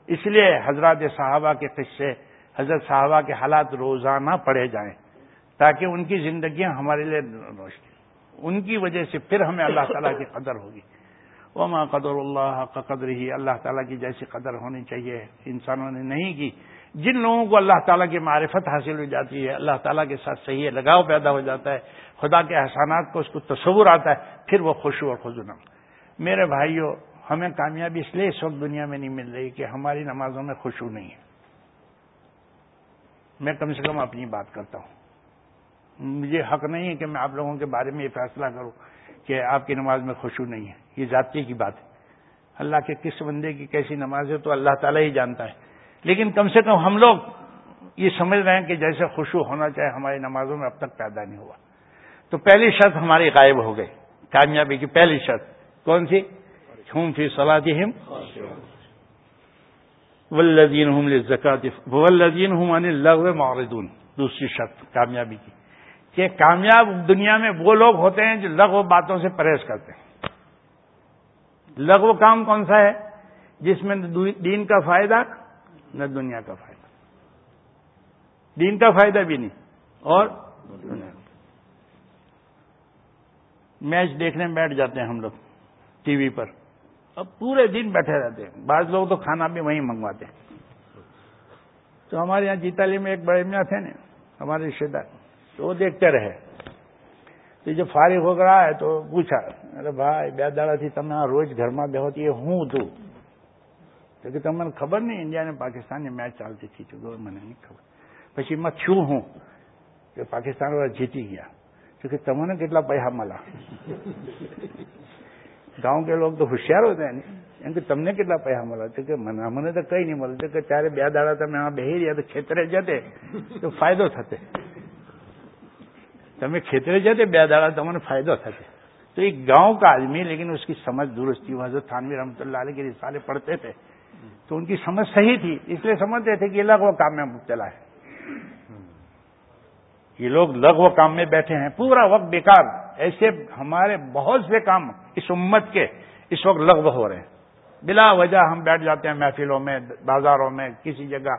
اس لیے حضرات صحابہ کے قصے، حضرت صحابہ کے حالات روزانہ پڑھے جائیں تاکہ ان کی زندگیاں ہمارے لیے روشنی ان کی وجہ سے پھر ہمیں اللہ تعالیٰ کی قدر ہوگی۔ وما قدر اللہ کا قدر ہی اللہ تعالیٰ کی جیسی قدر ہونی چاہیے۔ انسانوں نے نہیں کی۔ جن لوگوں کو اللہ تعالیٰ کی معرفت حاصل ہو جاتی ہے، اللہ تعالیٰ کے ساتھ صحیح لگاؤ پیدا ہو جاتا ہے، خدا کے احسانات کو اس کو تصور آتا ہے، پھر وہ خوشو اور خزونم میرے بھائیوں ہمیں کامیابی اس لیے اس وقت دنیا میں نہیں مل رہی کہ ہماری نمازوں میں خوشبو نہیں ہے۔ میں کم سے کم اپنی بات کرتا ہوں۔ مجھے حق نہیں ہے کہ میں آپ لوگوں کے بارے میں یہ فیصلہ کروں کہ آپ کی نماز میں خوشبو نہیں ہے۔ یہ ذاتی کی بات ہے۔ اللہ کے کس بندے کی کیسی نماز ہے تو اللہ تعالیٰ ہی جانتا ہے۔ لیکن کم سے کم ہم لوگ یہ سمجھ رہے ہیں کہ جیسے خوشبو ہونا چاہے ہماری نمازوں میں اب تک پیدا نہیں ہوا۔ تو پہلی شرط ہماری غائب ہو گئی۔ کامیابی کی پہلی شرط۔ کون سی؟ ہم فی صلاتہم والذین ہم للزکات والذین ہم عن اللغو معرضون۔ دوسری شرط، کامیابی کی۔ کہ کامیاب دنیا میں وہ لوگ ہوتے ہیں جو لغو باتوں سے پرہیز کرتے ہیں۔ لغو کام کون سا ہے؟ جس میں دین کا فائدہ نہ دنیا کا فائدہ۔ دین کا فائدہ بھی نہیں، اور میچ دیکھنے بیٹھ جاتے ہیں ہم لوگ ٹی وی پر۔ اب پورے دن بیٹھے رہتے ہیں۔ بعض لوگ تو کھانا بھی وہیں منگواتے ہیں۔ تو ہمارے یہاں جیتالی میں ایک بڑے میاں تھے نا، ہمارے رشتے دار، تو وہ دیکھتے رہے۔ تو جب فارغ ہو رہا ہے تو پوچھا، ارے بھائی بے تھی، تم روز گھر میں ہوتی ہے ہوں تو۔ کیونکہ تم خبر نہیں انڈیا نے پاکستان نے میچ چلتی تھی تو میں نے نہیں خبر પછી میں چھو ہوں کہ پاکستان والا جیتی گیا کیونکہ تم نے کتنا پیسہ ملا گاؤں کے لوگ تو ہوشیار ہوتے ہیں એમ કે તમને કેટલા પૈસા મળે છે કે મને તો કઈ નહીં મળે કે ત્યારે બે દાડા તમે આ બેહી રહ્યા તો ખેતરે જતે તો ફાયદો થતે તમે ખેતરે تو ان کی سمجھ صحیح تھی، اس لیے سمجھتے تھے کہ یہ لغو کام میں مبتلا ہے۔ یہ لوگ لغو کام میں بیٹھے ہیں، پورا وقت بیکار۔ ایسے ہمارے بہت سے کام اس امت کے اس وقت لغو ہو رہے ہیں۔ بلا وجہ ہم بیٹھ جاتے ہیں محفلوں میں، بازاروں میں، کسی جگہ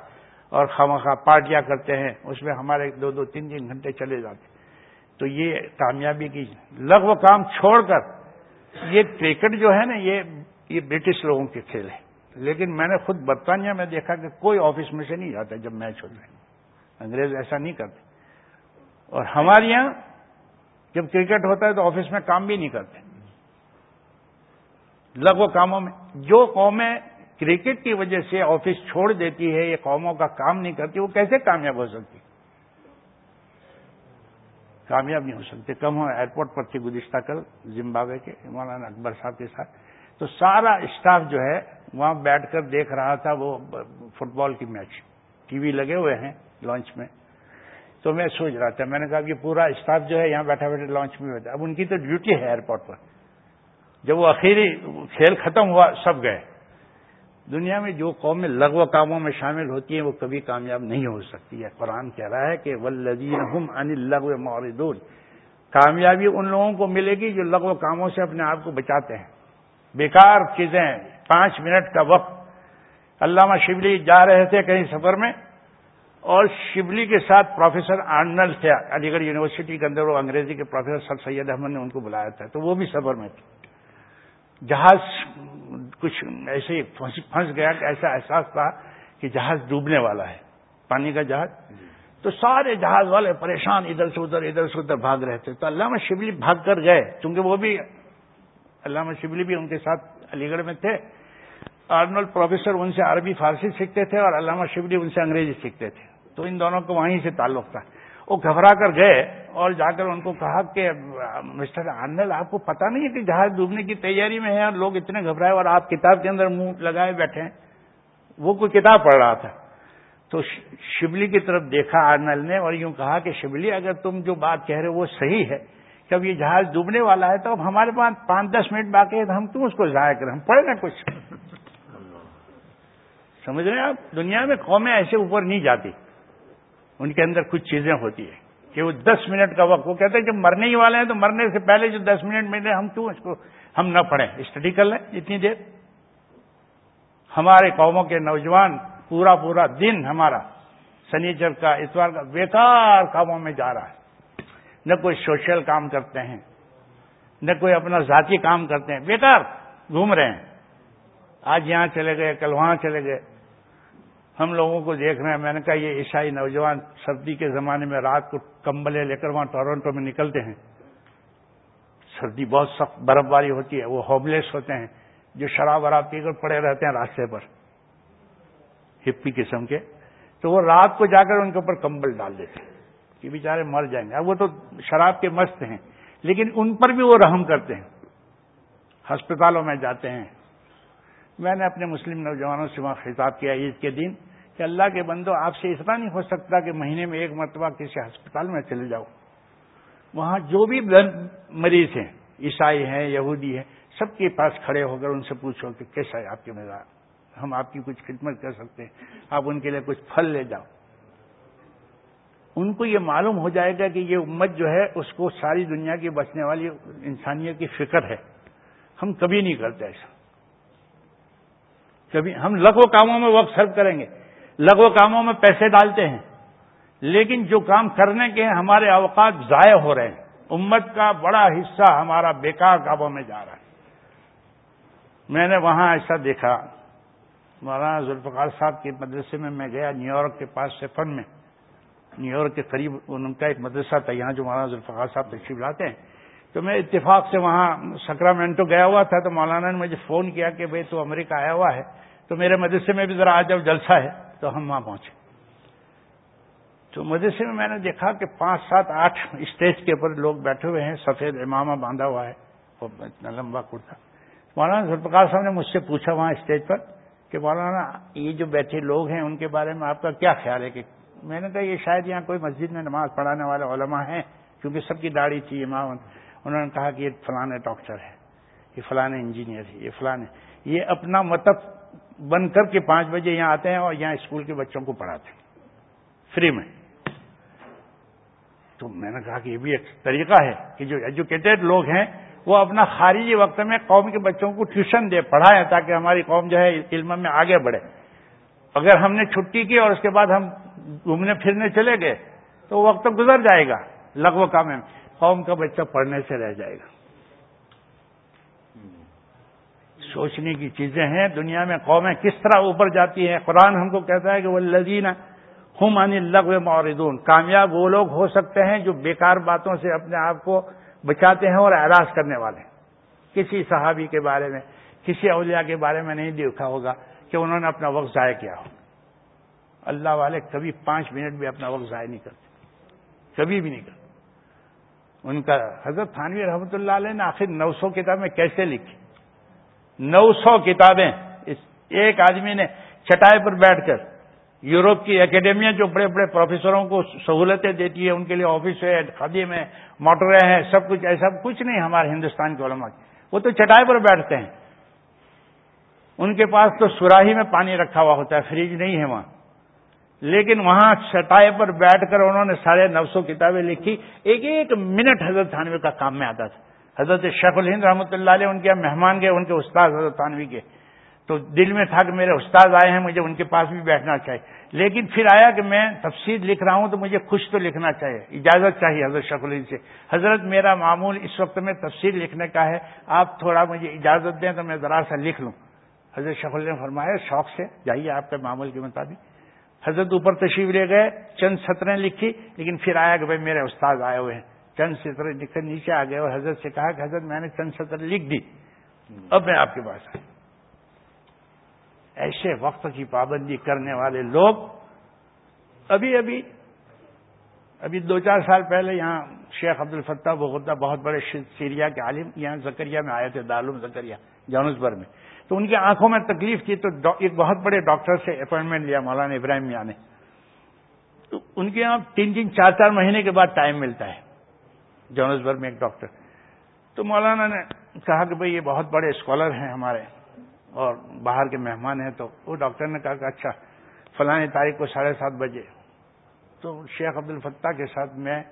اور خواہ پارٹیاں کرتے ہیں، اس میں ہمارے دو دو تین تین گھنٹے چلے جاتے ہیں۔ تو یہ کامیابی کی لغو کام چھوڑ کر، یہ کرکٹ جو ہے نا، یہ یہ برٹش لوگوں کے کھیل ہے لیکن میں نے خود برطانیہ میں دیکھا کہ کوئی آفس میں سے نہیں جاتا جب میچ ہو جائے انگریز ایسا نہیں کرتے۔ اور ہمارے یہاں جب کرکٹ ہوتا ہے تو آفس میں کام بھی نہیں کرتے۔ لگو کاموں میں۔ جو قومیں کرکٹ کی وجہ سے آفس چھوڑ دیتی ہے، یہ قوموں کا کام نہیں کرتی، وہ کیسے کامیاب ہو سکتی؟ کامیاب نہیں ہو سکتے۔ کم ہو، ایئرپورٹ پر تھی گزشتہ کل، زمبابوے کے مولانا اکبر صاحب کے ساتھ۔ تو سارا اسٹاف جو ہے وہاں بیٹھ کر دیکھ رہا تھا وہ فٹ بال کی میچ۔ ٹی وی لگے ہوئے ہیں لانچ میں۔ تو میں سوچ رہا تھا، میں نے کہا کہ پورا اسٹاف جو ہے یہاں بیٹھا بیٹھے لانچ میں بیٹھا اب ان کی تو ڈیوٹی ہے ایئرپورٹ پر۔ جب وہ آخری کھیل ختم ہوا، سب گئے۔ دنیا میں جو قومیں لغو کاموں میں شامل ہوتی ہیں، وہ کبھی کامیاب نہیں ہو سکتی ہے۔ قرآن کہہ رہا ہے کہ ولدین ان لغو موردول کامیابی ان لوگوں کو ملے گی جو لغو کاموں سے اپنے آپ کو بچاتے ہیں۔ بیکار چیزیں پانچ منٹ کا وقت۔ علامہ شبلی جا رہے تھے کہیں سفر میں اور شبلی کے ساتھ پروفیسر آنل تھے۔ علی گڑھ یونیورسٹی کے اندر وہ انگریزی کے پروفیسر سر سید احمد نے ان کو بلایا تھا۔ تو وہ بھی سفر میں تھے۔ جہاز کچھ ایسے پھنس گیا کہ ایسا احساس تھا کہ جہاز ڈوبنے والا ہے۔ پانی کا جہاز۔ تو سارے جہاز والے پریشان ادھر سے ادھر ادھر سے ادھر بھاگ رہے تھے۔ تو علامہ شبلی بھاگ کر گئے۔ چونکہ وہ بھی، علامہ شبلی بھی ان کے ساتھ علی گڑھ میں تھے۔ آرنل پروفیسر ان سے عربی، فارسی سیکھتے تھے اور علامہ شبلی ان سے انگریزی سیکھتے تھے۔ تو ان دونوں کو وہیں سے تعلق تھا۔ وہ گھبرا کر گئے اور جا کر ان کو کہا کہ، مسٹر آرنل آپ کو پتا نہیں ہے کہ جہاز ڈوبنے کی تیاری میں ہے اور لوگ اتنے گھبرائے اور آپ کتاب کے اندر منہ لگائے بیٹھے ہیں۔ وہ کوئی کتاب پڑھ رہا تھا۔ تو شبلی کی طرف دیکھا آرنل نے اور یوں کہا کہ، شبلی، اگر تم جو بات کہہ رہے ہو وہ صحیح ہے کہ اب یہ جہاز ڈوبنے والا ہے تو اب ہمارے پاس پانچ دس منٹ باقی ہے تو ہم کیوں اس کو ضائع کریں؟ ہم پڑھیں نا کچھ۔ سمجھ رہے ہیں آپ؟ دنیا میں قومیں ایسے اوپر نہیں جاتی۔ ان کے اندر کچھ چیزیں ہوتی ہیں کہ وہ دس منٹ کا وقت، وہ کہتے ہیں جب مرنے ہی والے ہیں تو مرنے سے پہلے جو دس منٹ ملے، ہم کیوں اس کو، ہم نہ پڑھیں؟ اسٹڈی کر لیں اتنی دیر۔ ہمارے قوموں کے نوجوان پورا پورا دن ہمارا سنیچر کا، اتوار کا بیکار کاموں میں جا رہا ہے۔ نہ کوئی سوشل کام کرتے ہیں، نہ کوئی اپنا ذاتی کام کرتے ہیں۔ بیکار، گھوم رہے ہیں۔ آج یہاں چلے گئے، کل وہاں چلے گئے۔ ہم لوگوں کو دیکھ رہے ہیں، میں نے کہا یہ عیسائی نوجوان سردی کے زمانے میں رات کو کمبلیں لے کر وہاں ٹورنٹو میں نکلتے ہیں۔ سردی بہت سخت برف باری ہوتی ہے، وہ ہوبلیس ہوتے ہیں، جو شراب وراب پی کر پڑے رہتے ہیں راستے پر۔ ہپی قسم کے۔ تو وہ رات کو جا کر ان کے اوپر کمبل ڈال دیتے ہیں کہ بیچارے مر جائیں گے۔ وہ تو شراب کے مست ہیں، لیکن ان پر بھی وہ رحم کرتے ہیں۔ ہسپتالوں میں جاتے ہیں۔ میں نے اپنے مسلم نوجوانوں سے وہاں خطاب کیا عید کے دن کہ اللہ کے بندو، آپ سے اتنا نہیں ہو سکتا کہ مہینے میں ایک مرتبہ کسی ہسپتال میں چلے جاؤ۔ وہاں جو بھی مریض ہیں، عیسائی ہیں، یہودی ہیں، سب کے پاس کھڑے ہو کر ان سے پوچھو کہ کیسا ہے آپ کے مزاج؟ ہم آپ کی کچھ خدمت کر سکتے ہیں۔ آپ ان کے لیے کچھ پھل لے جاؤ۔ ان کو یہ معلوم ہو جائے گا کہ یہ امت جو ہے، اس کو ساری دنیا کی بچنے والی انسانیت کی فکر ہے۔ ہم کبھی نہیں کرتے ایسا۔ کبھی ہم لگو کاموں میں وقت صرف کریں گے۔ لگو کاموں میں پیسے ڈالتے ہیں۔ لیکن جو کام کرنے کے ہمارے اوقات ضائع ہو رہے ہیں، امت کا بڑا حصہ ہمارا بیکار کاموں میں جا رہا ہے۔ میں نے وہاں ایسا دیکھا۔ مولانا ذوالفقار صاحب کے مدرسے میں میں گیا نیو یارک کے پاس سیفن میں۔ نیو یارک کے قریب ان کا ایک مدرسہ تھا۔ یہاں جو مولانا ذوالفقار صاحب تشریف لاتے ہیں۔ تو میں اتفاق سے وہاں سکرامنٹو گیا ہوا تھا تو مولانا نے مجھے فون کیا کہ بھائی تو امریکہ آیا ہوا ہے تو میرے مدرسے میں بھی ذرا آ جب جلسہ ہے۔ تو ہم وہاں پہنچے۔ تو مدرسے میں میں نے دیکھا کہ پانچ، سات، آٹھ اسٹیج کے اوپر لوگ بیٹھے ہوئے ہیں، سفید امامہ باندھا ہوا ہے۔ اتنا لمبا کرتا۔ مولانا ذوالفقار صاحب نے مجھ سے پوچھا وہاں اسٹیج پر کہ مولانا، یہ جو بیٹھے لوگ ہیں، ان کے بارے میں آپ کا کیا خیال ہے کہ میں نے کہا یہ شاید یہاں کوئی مسجد میں نماز پڑھانے والے علماء ہیں، کیونکہ سب کی داڑھی تھی امام انہوں نے کہا کہ یہ فلاں ڈاکٹر ہے یہ فلاں انجینئر ہے یہ فلاں یہ اپنا مطلب بن کر کے پانچ بجے یہاں آتے ہیں اور یہاں اسکول کے بچوں کو پڑھاتے ہیں۔ فری میں۔ تو میں نے کہا کہ یہ بھی ایک طریقہ ہے کہ جو ایجوکیٹڈ لوگ ہیں، وہ اپنا خارجی وقت میں قوم کے بچوں کو ٹیوشن دے، پڑھائیں تاکہ ہماری قوم جو ہے علم میں آگے بڑھے۔ اگر ہم نے چھٹی کی اور اس کے بعد ہم گھومنے پھرنے چلے گئے، تو وقت گزر جائے گا لگ و کام میں۔ قوم کا بچہ پڑھنے سے رہ جائے گا۔ سوچنے کی چیزیں ہیں، دنیا میں قومیں کس طرح اوپر جاتی ہیں۔ قرآن ہم کو کہتا ہے کہ وہ لذین ہم ان لغ موردون کامیاب وہ لوگ ہو سکتے ہیں جو بیکار باتوں سے اپنے آپ کو بچاتے ہیں اور اعراض کرنے والے کسی صحابی کے بارے میں، کسی اولیاء کے بارے میں نہیں دیکھا ہوگا کہ انہوں نے اپنا وقت ضائع کیا ہو۔ اللہ والے کبھی پانچ منٹ بھی اپنا وقت ضائع نہیں کرتے، کبھی بھی نہیں کرتے۔ ان کا حضرت تھانوی رحمۃ اللہ علیہ نے آخر نو سو کتابیں کیسے لکھی؟ نو سو کتابیں۔ ایک آدمی نے چٹائی پر بیٹھ کر یوروپ کی اکیڈمیاں جو بڑے بڑے پروفیسروں کو سہولتیں دیتی ہے، ان کے لیے آفس ہے خدیم ہے موٹریں ہیں، سب کچھ ایسا کچھ نہیں ہمارے ہندوستان کے علماء کی وہ تو چٹائی پر بیٹھتے ہیں۔ ان کے پاس تو سراہی میں پانی رکھا ہوا ہوتا ہے، فریج نہیں ہے وہاں۔ لیکن وہاں چٹائی پر بیٹھ کر انہوں نے ساڑھے نو سو کتابیں لکھی۔ ایک ایک منٹ حضرت تھانوی کا کام میں آتا تھا۔ حضرت شیخ الہند رحمۃ اللہ علیہ ان کے مہمان گئے، ان کے استاد حضرت تھانوی کے۔ تو دل میں تھا کہ میرے استاد آئے ہیں، مجھے ان کے پاس بھی بیٹھنا چاہیے۔ لیکن پھر آیا کہ میں تفسیر لکھ رہا ہوں تو مجھے خوش تو لکھنا چاہیے، اجازت چاہیے حضرت شیخ الہند سے۔ حضرت، میرا معمول اس وقت میں تفسیر لکھنے کا ہے، آپ تھوڑا مجھے اجازت دیں تو میں ذرا سا لکھ لوں۔ حضرت شیخ نے فرمایا، شوق سے جائیے آپ کے معمول کے مطابق۔ حضرت اوپر تشریف لے گئے، چند سطریں لکھی، لیکن پھر آیا کہ بھائی میرے استاد آئے ہوئے ہیں۔ چند سطریں لکھ کر نیچے آ گئے اور حضرت سے کہا کہ حضرت میں نے چند سطر لکھ دی۔ اب میں آپ کے پاس آئی ایسے وقت کی پابندی کرنے والے لوگ ابھی ابھی ابھی دو چار سال پہلے یہاں شیخ عبد الفتح بغدہ بہت بڑے سیریا کے عالم، یہاں زکریہ میں آئے تھے، دارالعلوم زکریہ جانسبر میں۔ تو ان کی آنکھوں میں تکلیف تھی تو ایک بہت بڑے ڈاکٹر سے اپوائنٹمنٹ لیا مولانا ابراہیم میاں نے۔ تو ان کے یہاں تین تین چار چار مہینے کے بعد ٹائم ملتا ہے۔ جونسبرگ میں ایک ڈاکٹر۔ تو مولانا نے کہا کہ بھئی یہ بہت بڑے اسکالر ہیں ہمارے اور باہر کے مہمان ہیں، تو وہ ڈاکٹر نے کہا کہ اچھا فلاں تاریخ کو ساڑھے سات بجے۔ تو شیخ عبد الفتاح کے ساتھ میں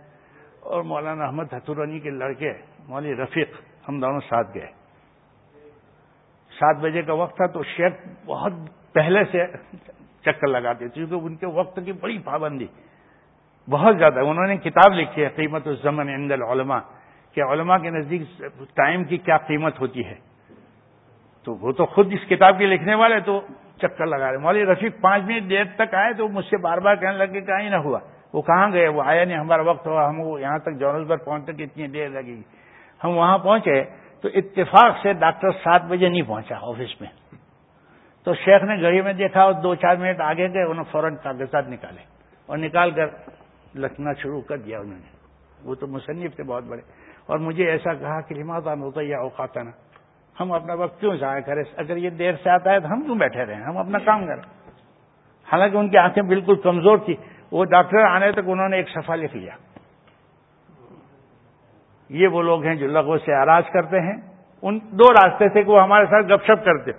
اور مولانا احمد حتورانی کے لڑکے مولوی رفیق، ہم دونوں ساتھ گئے۔ سات بجے کا وقت تھا تو شیخ بہت پہلے سے چکر لگاتے تھے، کیونکہ ان کے وقت کی بڑی پابندی بہت زیادہ۔ انہوں نے کتاب لکھی ہے، قیمت الزمن عند العلماء، کہ علماء کے نزدیک ٹائم کی کیا قیمت ہوتی ہے۔ تو وہ تو خود اس کتاب کے لکھنے والے تو چکر لگا رہے۔ مولوی رفیق پانچ منٹ دیر تک آئے تو مجھ سے بار بار کہنے لگے کہ ہی نہ ہوا۔ وہ کہاں گئے؟ وہ آیا نہیں۔ ہمارا وقت ہوا۔ ہم یہاں تک جونس پر پہنچتے کہ اتنی دیر لگے گی ہم وہاں پہنچے۔ تو اتفاق سے ڈاکٹر سات بجے نہیں پہنچا آفس میں۔ تو شیخ نے گھڑی میں دیکھا اور دو چار منٹ آگے گئے، انہوں نے فوراً کاغذات نکالے اور نکال کر لکھنا شروع کر دیا انہوں نے۔ وہ تو مصنف تھے بہت بڑے۔ اور مجھے ایسا کہا کہ لماذا ہوتا یا اوقات نا ہم اپنا وقت کیوں ضائع کریں؟ اگر یہ دیر سے آتا ہے تو ہم کیوں بیٹھے رہے ہیں ہم اپنا کام کریں۔ حالانکہ ان کی آنکھیں بالکل کمزور تھی۔ وہ ڈاکٹر آنے تک انہوں نے ایک صفحہ لکھ لیا۔ یہ وہ لوگ ہیں جو لغو سے آراز کرتے ہیں ان دو راستے سے کہ وہ ہمارے ساتھ گپ شپ کرتے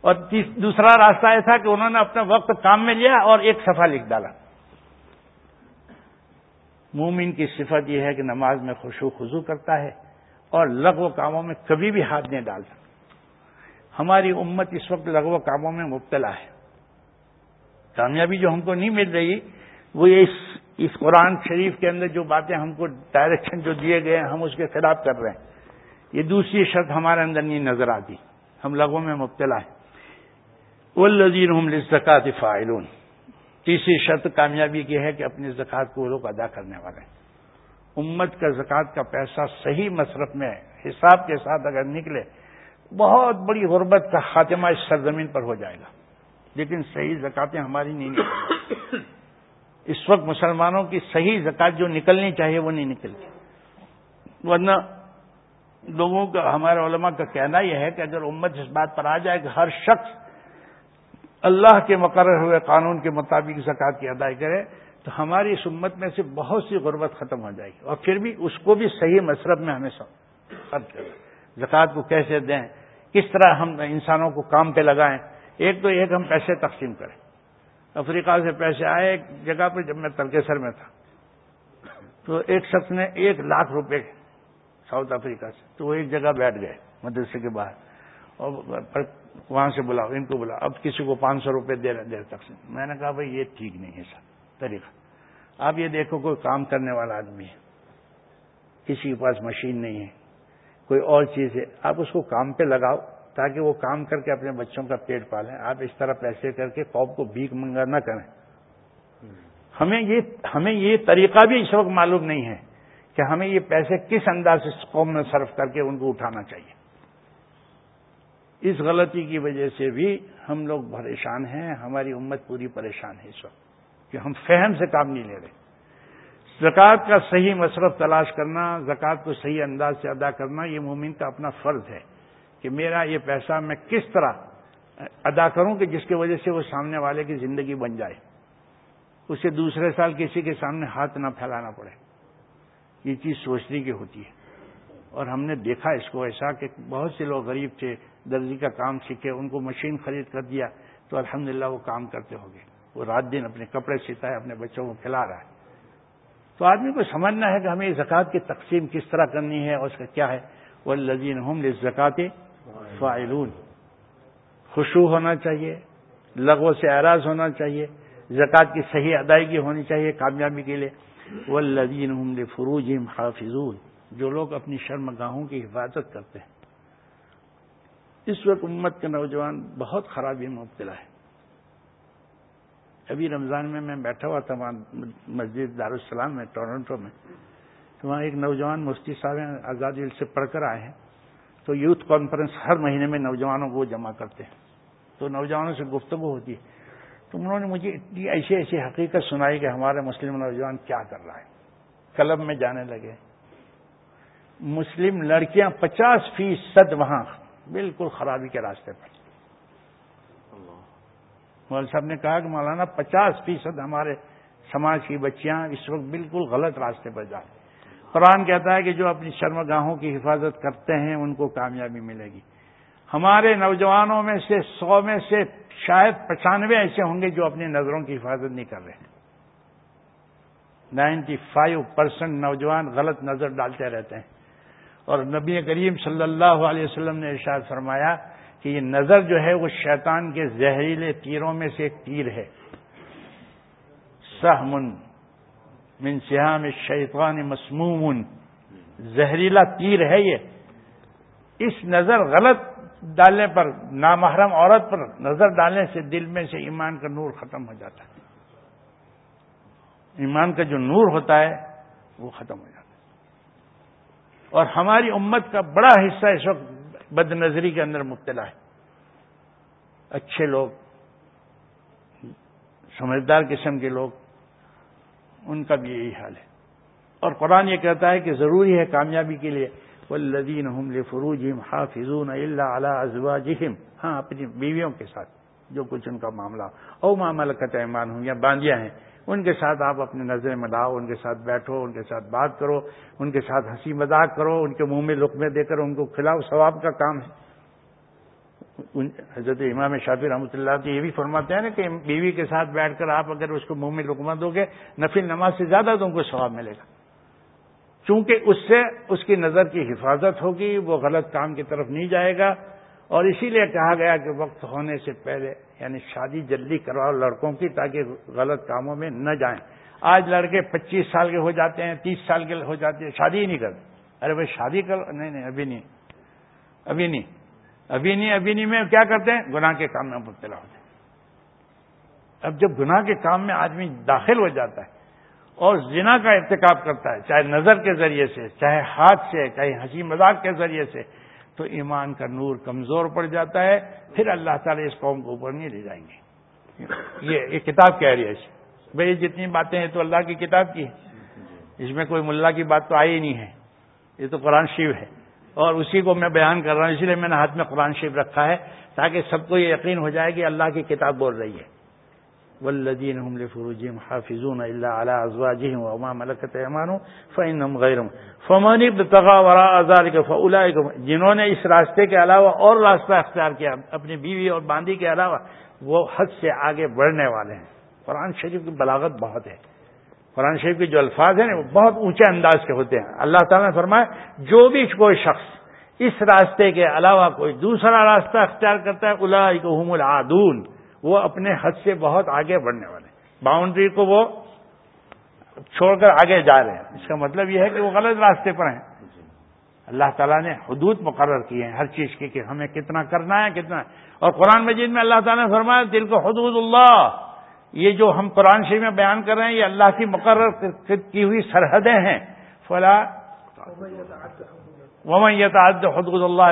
اور دوسرا راستہ ایسا کہ انہوں نے اپنا وقت کام میں لیا اور ایک صفحہ لکھ ڈالا۔ مومن کی صفت یہ ہے کہ نماز میں خوشو خزو کرتا ہے اور لغو کاموں میں کبھی بھی ہاتھ نہیں ڈالتا۔ ہماری امت اس وقت لغو کاموں میں مبتلا ہے۔ کامیابی جو ہم کو نہیں مل رہی وہ اس اس قرآن شریف کے اندر جو باتیں ہم کو ڈائریکشن جو دیے گئے ہیں، ہم اس کے خلاف کر رہے ہیں۔ یہ دوسری شرط ہمارے اندر نہیں نظر آتی۔ ہم لگوں میں مبتلا ہے وہ لذیر ہم فائلون تیسری شرط کامیابی کی ہے کہ اپنی زکات کو لوگ ادا کرنے والے ہیں۔ امت کا زکات کا پیسہ صحیح مصرف میں حساب کے ساتھ اگر نکلے، بہت بڑی غربت کا خاتمہ اس سرزمین پر ہو جائے گا۔ لیکن صحیح زکاتیں ہماری نہیں نکلتی اس وقت مسلمانوں کی صحیح زکات جو نکلنی چاہیے وہ نہیں نکلتی۔ ورنہ لوگوں کا، ہمارے علماء کا کہنا یہ ہے کہ اگر امت اس بات پر آ جائے کہ ہر شخص اللہ کے مقرر ہوئے قانون کے مطابق زکات کی ادائی کرے، تو ہماری اس امت میں سے بہت سی غربت ختم ہو جائے گی۔ اور پھر بھی اس کو بھی صحیح مصرف میں ہمیں خرچ کریں زکات کو کیسے دیں؟ کس طرح ہم انسانوں کو کام پہ لگائیں؟ ایک تو ایک ہم پیسے تقسیم کریں۔ افریقہ سے پیسے آئے، ایک جگہ پہ جب میں تلکیسر میں تھا۔ تو ایک شخص نے ایک لاکھ روپے ساؤتھ افریقہ سے، تو وہ ایک جگہ بیٹھ گئے مدرسے کے باہر۔ اور وہاں سے بلاؤ، ان کو بلاؤ۔ اب کسی کو پانچ سو روپے دے دیر تک میں نے کہا، بھائی، یہ ٹھیک نہیں ہے سر، طریقہ۔ آپ یہ دیکھو، کوئی کام کرنے والا آدمی ہے، کسی کے پاس مشین نہیں ہے، کوئی اور چیز ہے، آپ اس کو کام پہ لگاؤ۔ تاکہ وہ کام کر کے اپنے بچوں کا پیٹ پالیں۔ آپ اس طرح پیسے کر کے قوم کو بھیک منگا نہ کریں۔ ہمیں یہ ہمیں یہ طریقہ بھی اس وقت معلوم نہیں ہے کہ ہمیں یہ پیسے کس انداز سے قوم میں صرف کر کے ان کو اٹھانا چاہیے۔ اس غلطی کی وجہ سے بھی ہم لوگ پریشان ہیں۔ ہماری امت پوری پریشان ہے اس وقت کہ ہم فہم سے کام نہیں لے رہے۔ زکوٰۃ کا صحیح مصرف تلاش کرنا، زکوٰۃ کو صحیح انداز سے ادا کرنا، یہ مومن کا اپنا فرض ہے۔ کہ میرا یہ پیسہ میں کس طرح ادا کروں کہ جس کی وجہ سے وہ سامنے والے کی زندگی بن جائے۔ اسے دوسرے سال کسی کے سامنے ہاتھ نہ پھیلانا پڑے۔ یہ چیز سوچنے کی ہوتی ہے۔ اور ہم نے دیکھا اس کو ایسا کہ بہت سے لوگ غریب تھے، درزی کا کام سیکھے، ان کو مشین خرید کر دیا تو الحمدللہ وہ کام کرتے ہو گئے۔ وہ رات دن اپنے کپڑے سیتا ہے، اپنے بچوں کو کھلا رہا ہے۔ تو آدمی کو سمجھنا ہے کہ ہمیں زکوٰۃ کی تقسیم کس طرح کرنی ہے اور اس کا کیا ہے۔ وہ لذین ہم زکات فائلون خوشو ہونا چاہیے، لغو سے اعراض ہونا چاہیے زکوٰۃ کی صحیح ادائیگی ہونی چاہیے کامیابی کے لیے۔ وہ لذین ہم فروج حافظون۔ جو لوگ اپنی شرم گاہوں کی حفاظت کرتے ہیں۔ اس وقت امت کے نوجوان بہت خرابی میں مبتلا ہے ابھی رمضان میں میں بیٹھا ہوا تھا وہاں مسجد دارالسلام میں، ٹورنٹو میں۔ تو وہاں ایک نوجوان مفتی صاحب آزادی سے پڑھ کر آئے ہیں۔ تو یوتھ کانفرنس ہر مہینے میں نوجوانوں کو جمع کرتے ہیں۔ تو نوجوانوں سے گفتگو ہوتی ہے۔ تو انہوں نے مجھے اتنی ایسی ایسی حقیقت سنائی کہ ہمارے مسلم نوجوان کیا کر رہا ہے۔ کلب میں جانے لگے۔ مسلم لڑکیاں پچاس فیصد وہاں بالکل خرابی کے راستے پر۔ مولانا صاحب نے کہا کہ مولانا، پچاس فیصد ہمارے سماج کی بچیاں اس وقت بالکل غلط راستے پر جاتی قرآن کہتا ہے کہ جو اپنی شرم گاہوں کی حفاظت کرتے ہیں، ان کو کامیابی ملے گی۔ ہمارے نوجوانوں میں سے سو میں سے شاید پچانوے ایسے ہوں گے جو اپنی نظروں کی حفاظت نہیں کر رہے۔ نائنٹی فائیو پرسینٹ نوجوان غلط نظر ڈالتے رہتے ہیں۔ اور نبی کریم صلی اللہ علیہ وسلم نے ارشاد فرمایا کہ یہ نظر جو ہے وہ شیطان کے زہریلے تیروں میں سے ایک تیر ہے۔ سہمن من سیام شیطان مسموم زہریلا تیر ہے یہ. اس نظر غلط ڈالنے پر، نامحرم عورت پر نظر ڈالنے سے دل میں سے ایمان کا نور ختم ہو جاتا ہے۔ ایمان کا جو نور ہوتا ہے، وہ ختم ہو جاتا ہے۔ اور ہماری امت کا بڑا حصہ اس وقت بد نظری کے اندر مبتلا ہے۔ اچھے لوگ، سمجھدار قسم کے لوگ ان کا بھی یہی حال ہے۔ اور قرآن یہ کہتا ہے کہ ضروری ہے کامیابی کے لیے۔ وہ لدین فروجم حافظون اللہ علیہ ازوا جہم ہاں اپنی بیویوں کے ساتھ جو کچھ ان کا معاملہ او معاملہ کا ایمان ہوں یا باندیاں ہیں، ان کے ساتھ آپ اپنے نظریں ملاؤ، ان کے ساتھ بیٹھو، ان کے ساتھ بات کرو، ان کے ساتھ ہنسی مذاق کرو، ان کے منہ میں لقمے دے کر ان کو کھلاؤ، ثواب کا کام ہے۔ حضرت امام شافی رحمۃ اللہ تو یہ بھی فرماتے ہیں نا کہ بیوی کے ساتھ بیٹھ کر آپ اگر اس کو منہ میں لقمہ دو گے، نفل نماز سے زیادہ تو ان کو ثواب ملے گا۔ چونکہ اس سے اس کی نظر کی حفاظت ہوگی، وہ غلط کام کی طرف نہیں جائے گا۔ اور اسی لیے کہا گیا کہ وقت ہونے سے پہلے یعنی شادی جلدی کرواؤ لڑکوں کی تاکہ غلط کاموں میں نہ جائیں۔ آج لڑکے پچیس سال کے ہو جاتے ہیں، تیس سال کے ہو جاتے ہیں، شادی ہی نہیں کرتے۔ ارے بھائی، شادی کر، نہیں نہیں، ابھی نہیں۔ ابھی نہیں۔ ابھی نہیں ابھی نہیں، میں کیا کرتے ہیں؟ گناہ کے کام میں مبتلا ہوتے ہیں۔ اب جب گناہ کے کام میں آدمی داخل ہو جاتا ہے اور زنا کا ارتکاب کرتا ہے، چاہے نظر کے ذریعے سے، چاہے ہاتھ سے، چاہے ہنسی مذاق کے ذریعے سے، تو ایمان کا نور کمزور پڑ جاتا ہے، پھر اللہ تعالیٰ اس قوم کو اوپر نہیں لے جائیں گے۔ یہ کتاب کہہ رہی ہے۔ بھائی جتنی باتیں ہیں تو اللہ کی کتاب کی ہے اس میں کوئی ملا کی بات تو آئی ہی نہیں ہے۔ یہ تو قرآن شیو ہے۔ اور اسی کو میں بیان کر رہا ہوں، اسی لیے میں نے ہاتھ میں قرآن شیف رکھا ہے تاکہ سب کو یہ یقین ہو جائے کہ اللہ کی کتاب بول رہی ہے۔ والذین هم لفروجهم حافظون الا على ازواجهم وما ملكت ايمانهم فانهم غيرهم۔ فمن ابتغى وراء ذلك فاولئك جنہوں نے اس راستے کے علاوہ اور راستہ اختیار کیا، اپنی بیوی اور باندی کے علاوہ، وہ حد سے آگے بڑھنے والے ہیں۔ قرآن شریف کی بلاغت بہت ہے۔ قرآن شریف کے جو الفاظ ہیں وہ بہت اونچے انداز کے ہوتے ہیں۔ اللہ تعالیٰ نے فرمایا، جو بھی کوئی شخص اس راستے کے علاوہ کوئی دوسرا راستہ اختیار کرتا ہے الاحم العدون وہ اپنے حد سے بہت آگے بڑھنے والے باؤنڈری کو وہ چھوڑ کر آگے جا رہے ہیں۔ اس کا مطلب یہ ہے کہ وہ غلط راستے پر ہیں۔ اللہ تعالیٰ نے حدود مقرر کی ہیں ہر چیز کی کہ ہمیں کتنا کرنا ہے، کتنا۔ ہے اور قرآن مجید میں اللہ تعالیٰ نے فرمایا دل کو حدود اللہ۔ یہ جو ہم قرآن شریف میں بیان کر رہے ہیں، یہ اللہ کی مقرر کی ہوئی سرحدیں ہیں۔ فلا حدود اللہ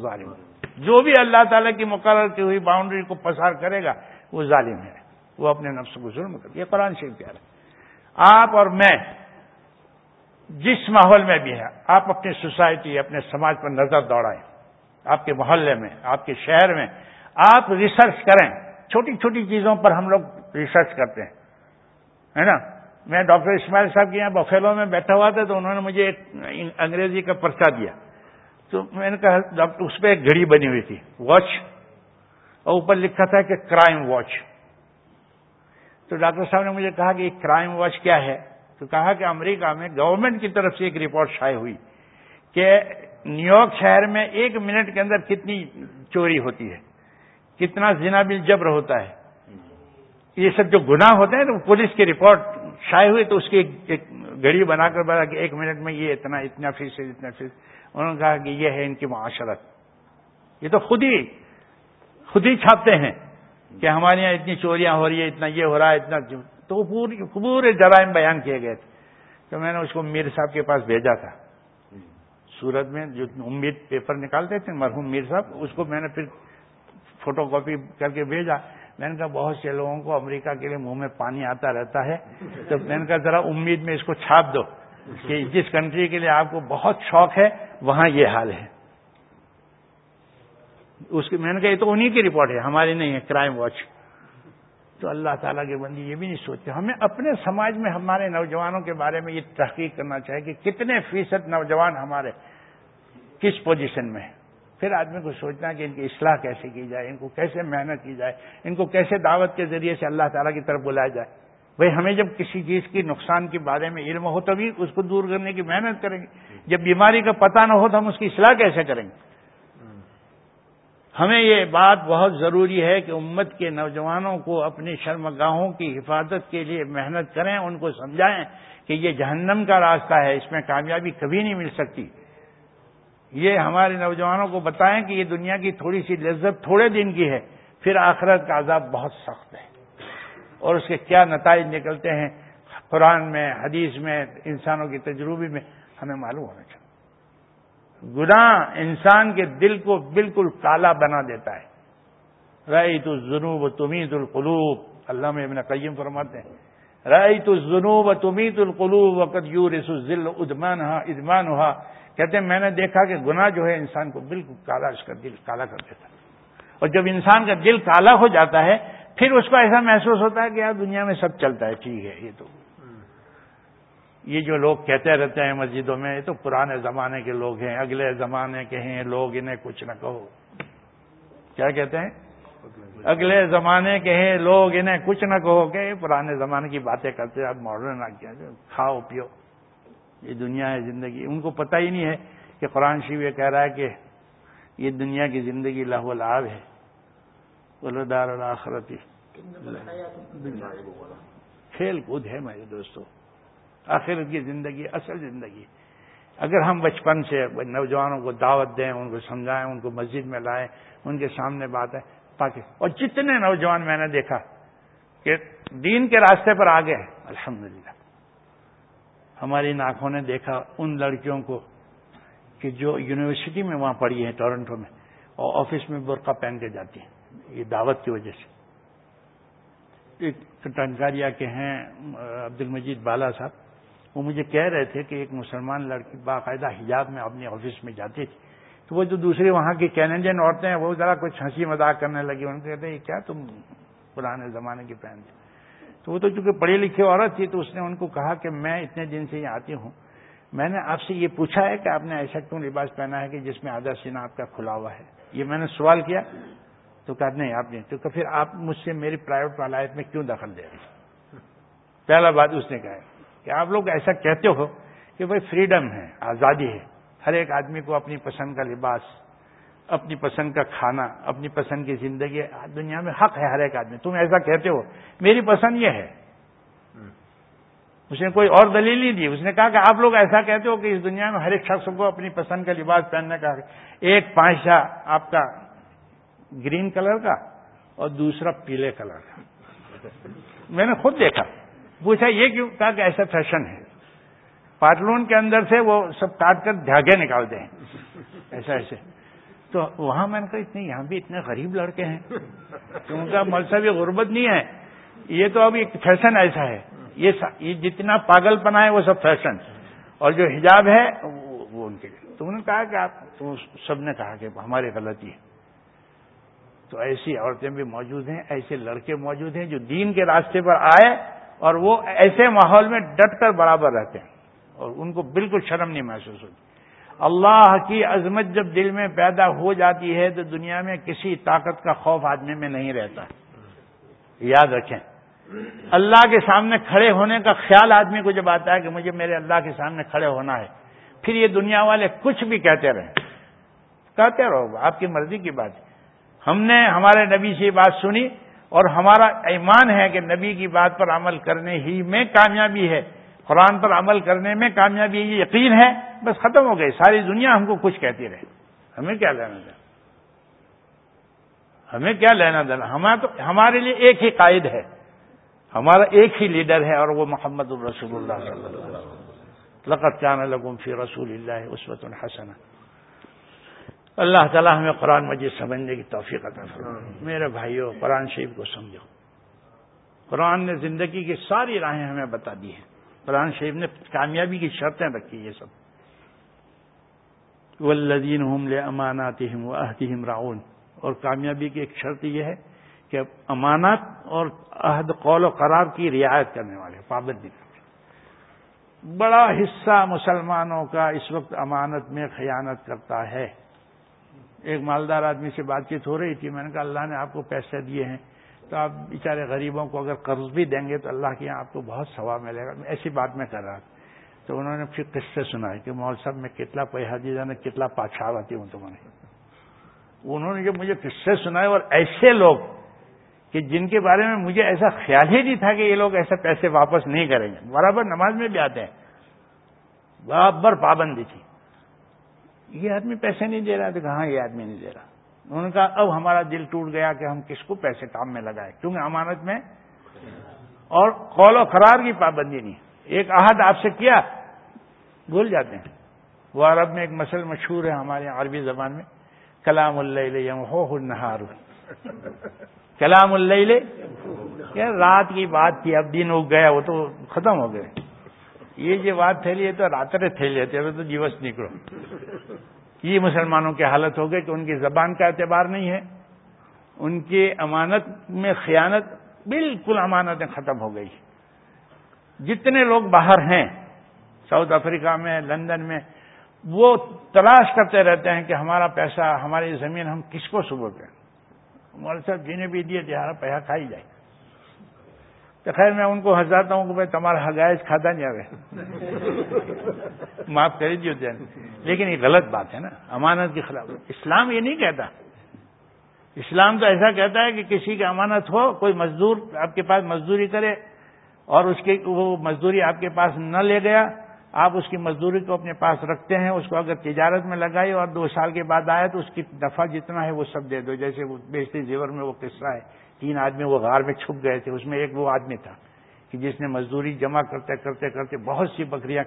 ظالم جو بھی اللہ تعالیٰ کی مقرر کی ہوئی باؤنڈری کو پسار کرے گا، وہ ظالم ہے۔ وہ اپنے نفس کو ظلم کر، یہ قرآن شریف کہہ رہے آپ اور میں جس ماحول میں بھی ہیں، آپ اپنی سوسائٹی، اپنے سماج پر نظر دوڑائیں۔ آپ کے محلے میں، آپ کے شہر میں، آپ ریسرچ کریں۔ چھوٹی چھوٹی چیزوں پر ہم لوگ ریسرچ کرتے ہیں۔ ہے نا؟ میں ڈاکٹر اسماعیل صاحب کے یہاں بفیلو میں بیٹھا ہوا تھا تو انہوں نے مجھے ایک انگریزی کا پرچہ دیا۔ تو میں نے کہا، ڈاکٹر، اس پہ ایک گھڑی بنی ہوئی تھی، واچ۔ اور اوپر لکھا تھا کہ کرائم واچ تو ڈاکٹر صاحب نے مجھے کہا کہ یہ کرائم واچ کیا ہے؟ تو کہا کہ امریکہ میں گورنمنٹ کی طرف سے ایک رپورٹ شائع ہوئی کہ نیو یارک شہر میں ایک منٹ کے اندر کتنی چوری ہوتی ہے۔ کتنا زنا بل جبر ہوتا ہے۔ یہ سب جو گناہ ہوتے ہیں تو پولیس کی رپورٹ شائع ہوئی تو اس کی ایک گھڑی بنا کر بتا کہ ایک منٹ میں یہ اتنا اتنا فیصد اتنا فیصد انہوں نے کہا کہ یہ ہے ان کی معاشرت۔ یہ تو خود ہی خود ہی چھاپتے ہیں کہ ہمارے یہاں اتنی چوریاں ہو رہی ہیں اتنا یہ ہو رہا ہے اتنا۔ تو پوری پورے جرائم بیان کیے گئے تھے۔ تو میں نے اس کو میر صاحب کے پاس بھیجا تھا۔ سورت میں جو امید پیپر نکالتے تھے مرحوم میر صاحب اس کو میں نے پھر فوٹو کاپی کر کے بھیجا۔ میں نے کہا بہت سے لوگوں کو امریکہ کے لیے منہ میں پانی آتا رہتا ہے۔ تو میں نے کہا ذرا امید میں اس کو چھاپ دو کہ جس کنٹری کے لیے آپ کو بہت شوق ہے، وہاں یہ حال ہے۔ اس کی میں نے کہا یہ تو انہیں کی رپورٹ ہے، ہماری نہیں ہے کرائم واچ تو اللہ تعالیٰ کے بندی یہ بھی نہیں سوچتے۔ ہمیں اپنے سماج میں ہمارے نوجوانوں کے بارے میں یہ تحقیق کرنا چاہیے کہ کتنے فیصد نوجوان ہمارے کس پوزیشن میں پھر آدمی کو سوچنا کہ ان کی اصلاح کیسے کی جائے، ان کو کیسے محنت کی جائے، ان کو کیسے دعوت کے ذریعے سے اللہ تعالیٰ کی طرف بلایا جائے۔ بھائی، ہمیں جب کسی چیز کی نقصان کے بارے میں علم ہو تبھی اس کو دور کرنے کی محنت کریں گے۔ جب بیماری کا پتہ نہ ہو تو ہم اس کی اصلاح کیسے کریں گے؟ ہمیں یہ بات بہت ضروری ہے کہ امت کے نوجوانوں کو اپنی شرمگاہوں کی حفاظت کے لیے محنت کریں، ان کو سمجھائیں کہ یہ جہنم کا راستہ ہے، اس میں کامیابی کبھی نہیں مل سکتی۔ یہ ہمارے نوجوانوں کو بتائیں کہ یہ دنیا کی تھوڑی سی لذت تھوڑے دن کی ہے، پھر آخرت کا عذاب بہت سخت ہے۔ اور اس کے کیا نتائج نکلتے ہیں؟ قرآن میں، حدیث میں، انسانوں کی تجربے میں ہمیں معلوم ہونا چاہیے۔ گناہ انسان کے دل کو بالکل کالا بنا دیتا ہے۔ رئی تو جنوب تمیت القلوب۔ اللہ میں ابن قیم فرماتے ہیں۔ رئی تو جنوب تمیت القلوب وقت یور ذل ادمان ادمان ہوا کہتے ہیں، میں نے دیکھا کہ گناہ جو ہے انسان کو بالکل کالا اس کا دل کالا کر دیتا ہے۔ اور جب انسان کا دل کالا ہو جاتا ہے، پھر اس کو ایسا محسوس ہوتا ہے کہ یار دنیا میں سب چلتا ہے، ٹھیک ہے، یہ تو۔ یہ جو لوگ کہتے رہتے ہیں مسجدوں میں، یہ تو پرانے زمانے کے لوگ ہیں، اگلے زمانے کے ہیں، لوگ انہیں کچھ نہ کہو۔ کیا کہتے ہیں؟ اگلے زمانے کے ہیں، لوگ انہیں کچھ نہ کہو کہ پرانے زمانے کی باتیں کرتے اب ماڈرن آ گیا کھاؤ، پیو۔ یہ دنیا ہے زندگی۔ ان کو پتہ ہی نہیں ہے کہ قرآن شیو یہ کہہ رہا ہے کہ یہ دنیا کی زندگی لاہو لاب ہے۔ بولو دار الآخرتی کھیل کود ہے میرے دوستوں آخرت کی زندگی، اصل زندگی۔ اگر ہم بچپن سے نوجوانوں کو دعوت دیں، ان کو سمجھائیں، ان کو مسجد میں لائیں، ان کے سامنے بات ہے تاکہ اور جتنے نوجوان میں نے دیکھا کہ دین کے راستے پر آگے ہیں۔ الحمدللہ۔ ہماری ناکوں نے دیکھا ان لڑکیوں کو کہ جو یونیورسٹی میں وہاں پڑھی ہیں ٹورنٹو میں اور آفس میں برقع پہن کے جاتی ہیں۔ یہ دعوت کی وجہ سے۔ ایک ٹنکاریا کے ہیں عبد المجید بالا صاحب، وہ مجھے کہہ رہے تھے کہ ایک مسلمان لڑکی باقاعدہ حجاب میں اپنے آفس میں جاتی تھی۔ تو وہ جو دوسری وہاں کی کینیڈین عورتیں ہیں، وہ ذرا کچھ ہنسی مذاق کرنے لگی۔ ان کو کہتے ہیں کیا تم پرانے زمانے کی پہنتے تو وہ تو چونکہ پڑھی لکھی عورت تھی، تو اس نے ان کو کہا کہ میں اتنے دن سے یہاں آتی ہوں۔ میں نے آپ سے یہ پوچھا ہے کہ آپ نے ایسا کیوں لباس پہنا ہے کہ جس میں آدھا سینا آپ کا کھلا ہوا ہے؟ یہ میں نے سوال کیا، تو کہا نہیں، آپ نے تو پھر آپ مجھ سے میری پرائیویٹ ولایت میں کیوں دخل دے رہے پہلا بات اس نے کہا کہ آپ لوگ ایسا کہتے ہو کہ بھائی فریڈم ہے، آزادی ہے۔ ہر ایک آدمی کو اپنی پسند کا لباس اپنی پسند کا کھانا، اپنی پسند کی زندگی، دنیا میں حق ہے ہر ایک آدمی۔ تم ایسا کہتے ہو، میری پسند یہ ہے۔ اس نے کوئی اور دلیل نہیں دی۔ اس نے کہا کہ آپ لوگ ایسا کہتے ہو کہ اس دنیا میں ہر ایک شخص کو اپنی پسند کا لباس پہننے کا ایک پانچا آپ کا گرین کلر کا اور دوسرا پیلے کلر کا۔ میں نے خود دیکھا۔ پوچھا یہ کیوں؟ کہا کہ ایسا فیشن ہے۔ پاٹلون کے اندر سے وہ سب کاٹ کر دھاگے نکالتے ہیں۔ ایسا ایسے تو وہاں میں نے کہا اتنے یہاں بھی اتنے غریب لڑکے ہیں۔ ان کا مذہبی غربت نہیں ہے۔ یہ تو اب ایک فیشن ایسا ہے۔ یہ جتنا پاگل پنا ہے وہ سب فیشن اور جو حجاب ہے وہ ان کے لیے۔ تو انہوں نے کہا کہ آپ سب نے کہا کہ ہماری غلطی ہے۔ تو ایسی عورتیں بھی موجود ہیں ایسے لڑکے موجود ہیں جو دین کے راستے پر آئے اور وہ ایسے ماحول میں ڈٹ کر برابر رہتے ہیں۔ اور ان کو بالکل شرم نہیں محسوس ہوتی۔ اللہ کی عظمت جب دل میں پیدا ہو جاتی ہے تو دنیا میں کسی طاقت کا خوف آدمی میں نہیں رہتا۔ یاد رکھیں۔ اللہ کے سامنے کھڑے ہونے کا خیال آدمی کو جب آتا ہے کہ مجھے میرے اللہ کے سامنے کھڑے ہونا ہے، پھر یہ دنیا والے کچھ بھی کہتے رہیں۔ کہتے رہو، آپ کی مرضی کی بات۔ ہے ہم نے ہمارے نبی سے یہ بات سنی اور ہمارا ایمان ہے کہ نبی کی بات پر عمل کرنے ہی میں کامیابی ہے۔ قرآن پر عمل کرنے میں کامیابی یہ یقین ہے۔ بس ختم ہو گئی ساری دنیا ہم کو کچھ کہتی رہے۔ ہمیں کیا لینا دینا؟ ہمیں کیا لینا دینا؟ ہمارے لیے ایک ہی قائد ہے۔ ہمارا ایک ہی لیڈر ہے اور وہ محمد الرسول اللہ صلی اللہ علیہ وسلم۔ لقت کان لگم فی رسول اللہ عصوت الحسن اللہ تعالیٰ ہمیں قرآن مجید سمجھنے کی توفیق عطا فرمائے۔ میرے بھائیوں قرآن شریف کو سمجھو۔ قرآن نے زندگی کی ساری راہیں ہمیں بتا دی ہیں۔ قرآن شریف نے کامیابی کی شرطیں رکھی یہ سب۔ ولدین امانات عہدہم راؤن اور کامیابی کی ایک شرط یہ ہے کہ امانات اور عہد قول و قرار کی رعایت کرنے والے پابندی کرتے بڑا حصہ مسلمانوں کا اس وقت امانت میں خیانت کرتا ہے۔ ایک مالدار آدمی سے بات چیت ہو رہی تھی، میں نے کہا اللہ نے آپ کو پیسے دیے ہیں، تو آپ بیچارے غریبوں کو اگر قرض بھی دیں گے تو اللہ کے یہاں آپ کو بہت ثواب ملے گا۔ ایسی بات میں کر رہا تھا۔ تو انہوں نے پھر قصے سنائے کہ مول صاحب، میں کتنا پیسہ دی جانا کتنا پاچھا آتی ہوں تمہیں انہوں نے جب مجھے قصے سنائے اور ایسے لوگ کہ جن کے بارے میں مجھے ایسا خیال ہی نہیں تھا کہ یہ لوگ ایسے پیسے واپس نہیں کریں گے۔ برابر نماز میں بھی آتے ہیں۔ برابر پابندی تھی۔ یہ آدمی پیسے نہیں دے رہا۔ تو کہاں یہ آدمی نہیں دے رہا؟ انہوں نے کہا، اب ہمارا دل ٹوٹ گیا کہ ہم کس کو پیسے کام میں لگائے، کیونکہ امانت میں اور قول و قرار کی پابندی نہیں۔ ایک عہد آپ سے کیا بھول جاتے ہیں۔ وہ عرب میں ایک مسل مشہور ہے ہمارے عربی زبان میں، کلام اللہ ہو نہار کلام اللہ کیا رات کی بات تھی اب دن اگ گیا، وہ تو ختم ہو گئے۔ یہ جو بات تھیلی تو راترے تھیلی تو دیوس نکلو۔ یہ مسلمانوں کی حالت ہو گئی کہ ان کی زبان کا اعتبار نہیں ہے۔ ان کی امانت میں خیانت، بالکل امانتیں ختم ہو گئی۔ جتنے لوگ باہر ہیں ساؤتھ افریقہ میں، لندن میں، وہ تلاش کرتے رہتے ہیں کہ ہمارا پیسہ، ہماری زمین ہم کس کو صبح کریں مول صاحب جی جنہیں بھی دیے تمہارا پیسہ کھائی جائے۔ تو خیر میں ان کو ہنساتا ہوں کہ بھائی تمہارا حگائش کھاتا نہیں آئے معاف کر دیجیے لیکن یہ غلط بات ہے نا، امانت کے خلاف۔ اسلام یہ نہیں کہتا۔ اسلام تو ایسا کہتا ہے کہ کسی کی امانت ہو، کوئی مزدور آپ کے پاس مزدوری کرے اور اس کی وہ مزدوری آپ کے پاس نہ لے گیا آپ اس کی مزدوری کو اپنے پاس رکھتے ہیں، اس کو اگر تجارت میں لگائی اور دو سال کے بعد آئے تو اس کی نفع جتنا ہے وہ سب دے دو۔ جیسے وہ بیچتے زیور میں وہ قصہ ہے، تین آدمی وہ غار میں چھپ گئے تھے، اس میں ایک وہ آدمی تھا کہ جس نے مزدوری جمع کرتے کرتے کرتے بہت سی بکریاں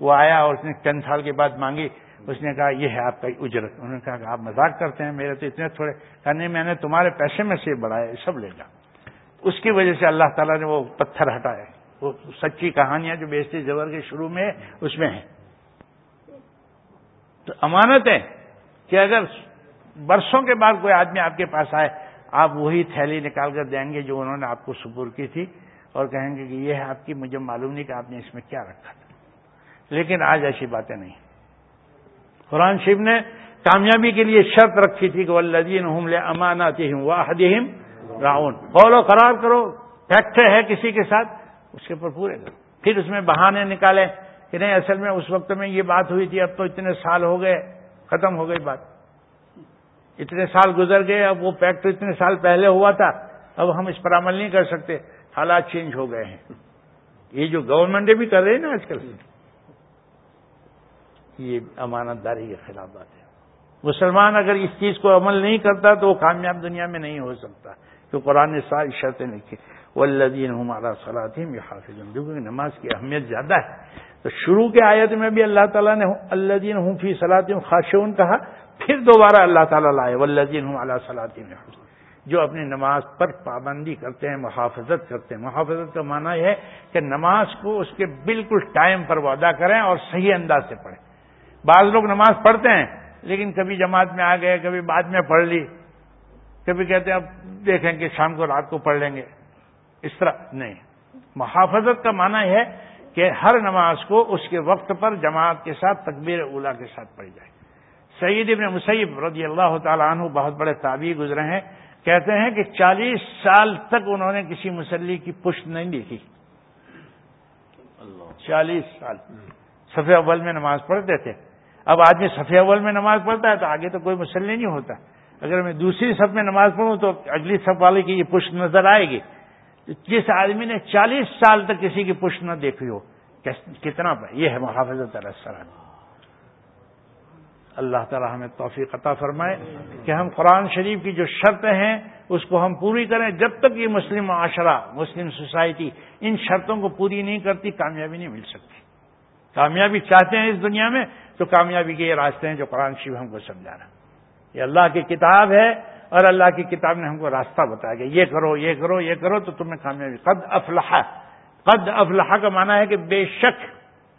وہ آیا اور اس نے چند سال کے بعد مانگی۔ اس نے کہا، یہ ہے آپ کا اجرت۔ انہوں نے کہا، کہ آپ مذاق کرتے ہیں، میرے تو اتنے تھوڑے نہیں، میں نے تمہارے پیسے میں سے بڑھایا سب لے گا اس کی وجہ سے اللہ تعالیٰ نے وہ پتھر ہٹایا وہ سچی کہانیاں جو بیچتے زبر کے شروع میں اس میں ہیں۔ تو امانت ہے کہ اگر برسوں کے بعد کوئی آدمی آپ کے پاس آئے، آپ وہی تھیلی نکال کر دیں گے جو انہوں نے آپ کو سپر کی تھی اور کہیں گے کہ یہ ہے آپ کی، مجھے معلوم نہیں کہ آپ نے اس میں کیا رکھا تھا۔ لیکن آج ایسی باتیں نہیں۔ قرآن شریف نے کامیابی کے لیے شرط رکھی تھی کہ ولدین حملے امانات واحدہم راؤن بولو قرار کرو فیکٹر ہے کسی کے ساتھ۔ اس کے اوپر پورے کرو پھر اس میں بہانے نکالے کہ نہیں، اصل میں اس وقت میں یہ بات ہوئی تھی، اب تو اتنے سال ہو گئے، ختم ہو گئی بات۔ اتنے سال گزر گئے، اب وہ پیکٹ اتنے سال پہلے ہوا تھا، اب ہم اس پر عمل نہیں کر سکتے۔ حالات چینج ہو گئے ہیں۔ یہ جو گورنمنٹیں بھی کر رہی ہیں نا آج کل۔ یہ امانت داری کے خلاف بات ہے۔ مسلمان اگر اس چیز کو عمل نہیں کرتا تو وہ کامیاب دنیا میں نہیں ہو سکتا۔ تو قرآن نے ساری شرطیں لکھی۔ وہ الدین ہمارا صلاحیم یہ حافظ کیونکہ نماز کی اہمیت زیادہ ہے۔ تو شروع کے آیت میں بھی اللہ تعالیٰ نے اللہ ہوں فی صلاحیم خاشون کہا، پھر دوبارہ اللہ تعالیٰ لائے۔ ولدین ہوں اللہ صلاحیم جو اپنی نماز پر پابندی کرتے ہیں، محافظت کرتے ہیں۔ محافظت کا معنی یہ ہے کہ نماز کو اس کے بالکل ٹائم پر وعدہ کریں اور صحیح انداز سے پڑھیں۔ بعض لوگ نماز پڑھتے ہیں، لیکن کبھی جماعت میں آ گئے، کبھی بعد میں پڑھ لی۔ کبھی کہتے ہیں، اب دیکھیں کہ شام کو رات کو پڑھ لیں گے۔ اس طرح نہیں. محافظت کا معنی ہے کہ ہر نماز کو اس کے وقت پر جماعت کے ساتھ تکبیر اولا کے ساتھ پڑھی جائے. سعید ابن مسیب رضی اللہ تعالیٰ عنہ بہت بڑے تابع گزرے ہیں کہتے ہیں کہ چالیس سال تک انہوں نے کسی مسلی کی پشت نہیں دیکھی. چالیس سال. صفحہ اول میں نماز پڑھتے تھے. اب آدمی صفحہ اول میں نماز پڑھتا ہے تو آگے تو کوئی مسئلہ نہیں ہوتا. اگر میں دوسری صف میں نماز پڑھوں تو اگلی صف والے کی یہ پشت نظر آئے گی. جس آدمی نے چالیس سال تک کسی کی پشت نہ دیکھی ہو کتنا یہ ہے محافظت السلام۔ اللہ تعالیٰ ہمیں توفیق عطا فرمائے کہ ہم قرآن شریف کی جو شرطیں ہیں، اس کو ہم پوری کریں۔ جب تک یہ مسلم معاشرہ، مسلم سوسائٹی ان شرطوں کو پوری نہیں کرتی، کامیابی نہیں مل سکتی۔ کامیابی چاہتے ہیں اس دنیا میں، تو کامیابی کے یہ راستے ہیں جو قرآن شریف ہم کو سمجھا رہا یہ اللہ کی کتاب ہے اور اللہ کی کتاب نے ہم کو راستہ بتایا گیا یہ کرو یہ کرو یہ کرو تو تمہیں کامیابی قد افلاح قد افلاح کا معنی ہے کہ بے شک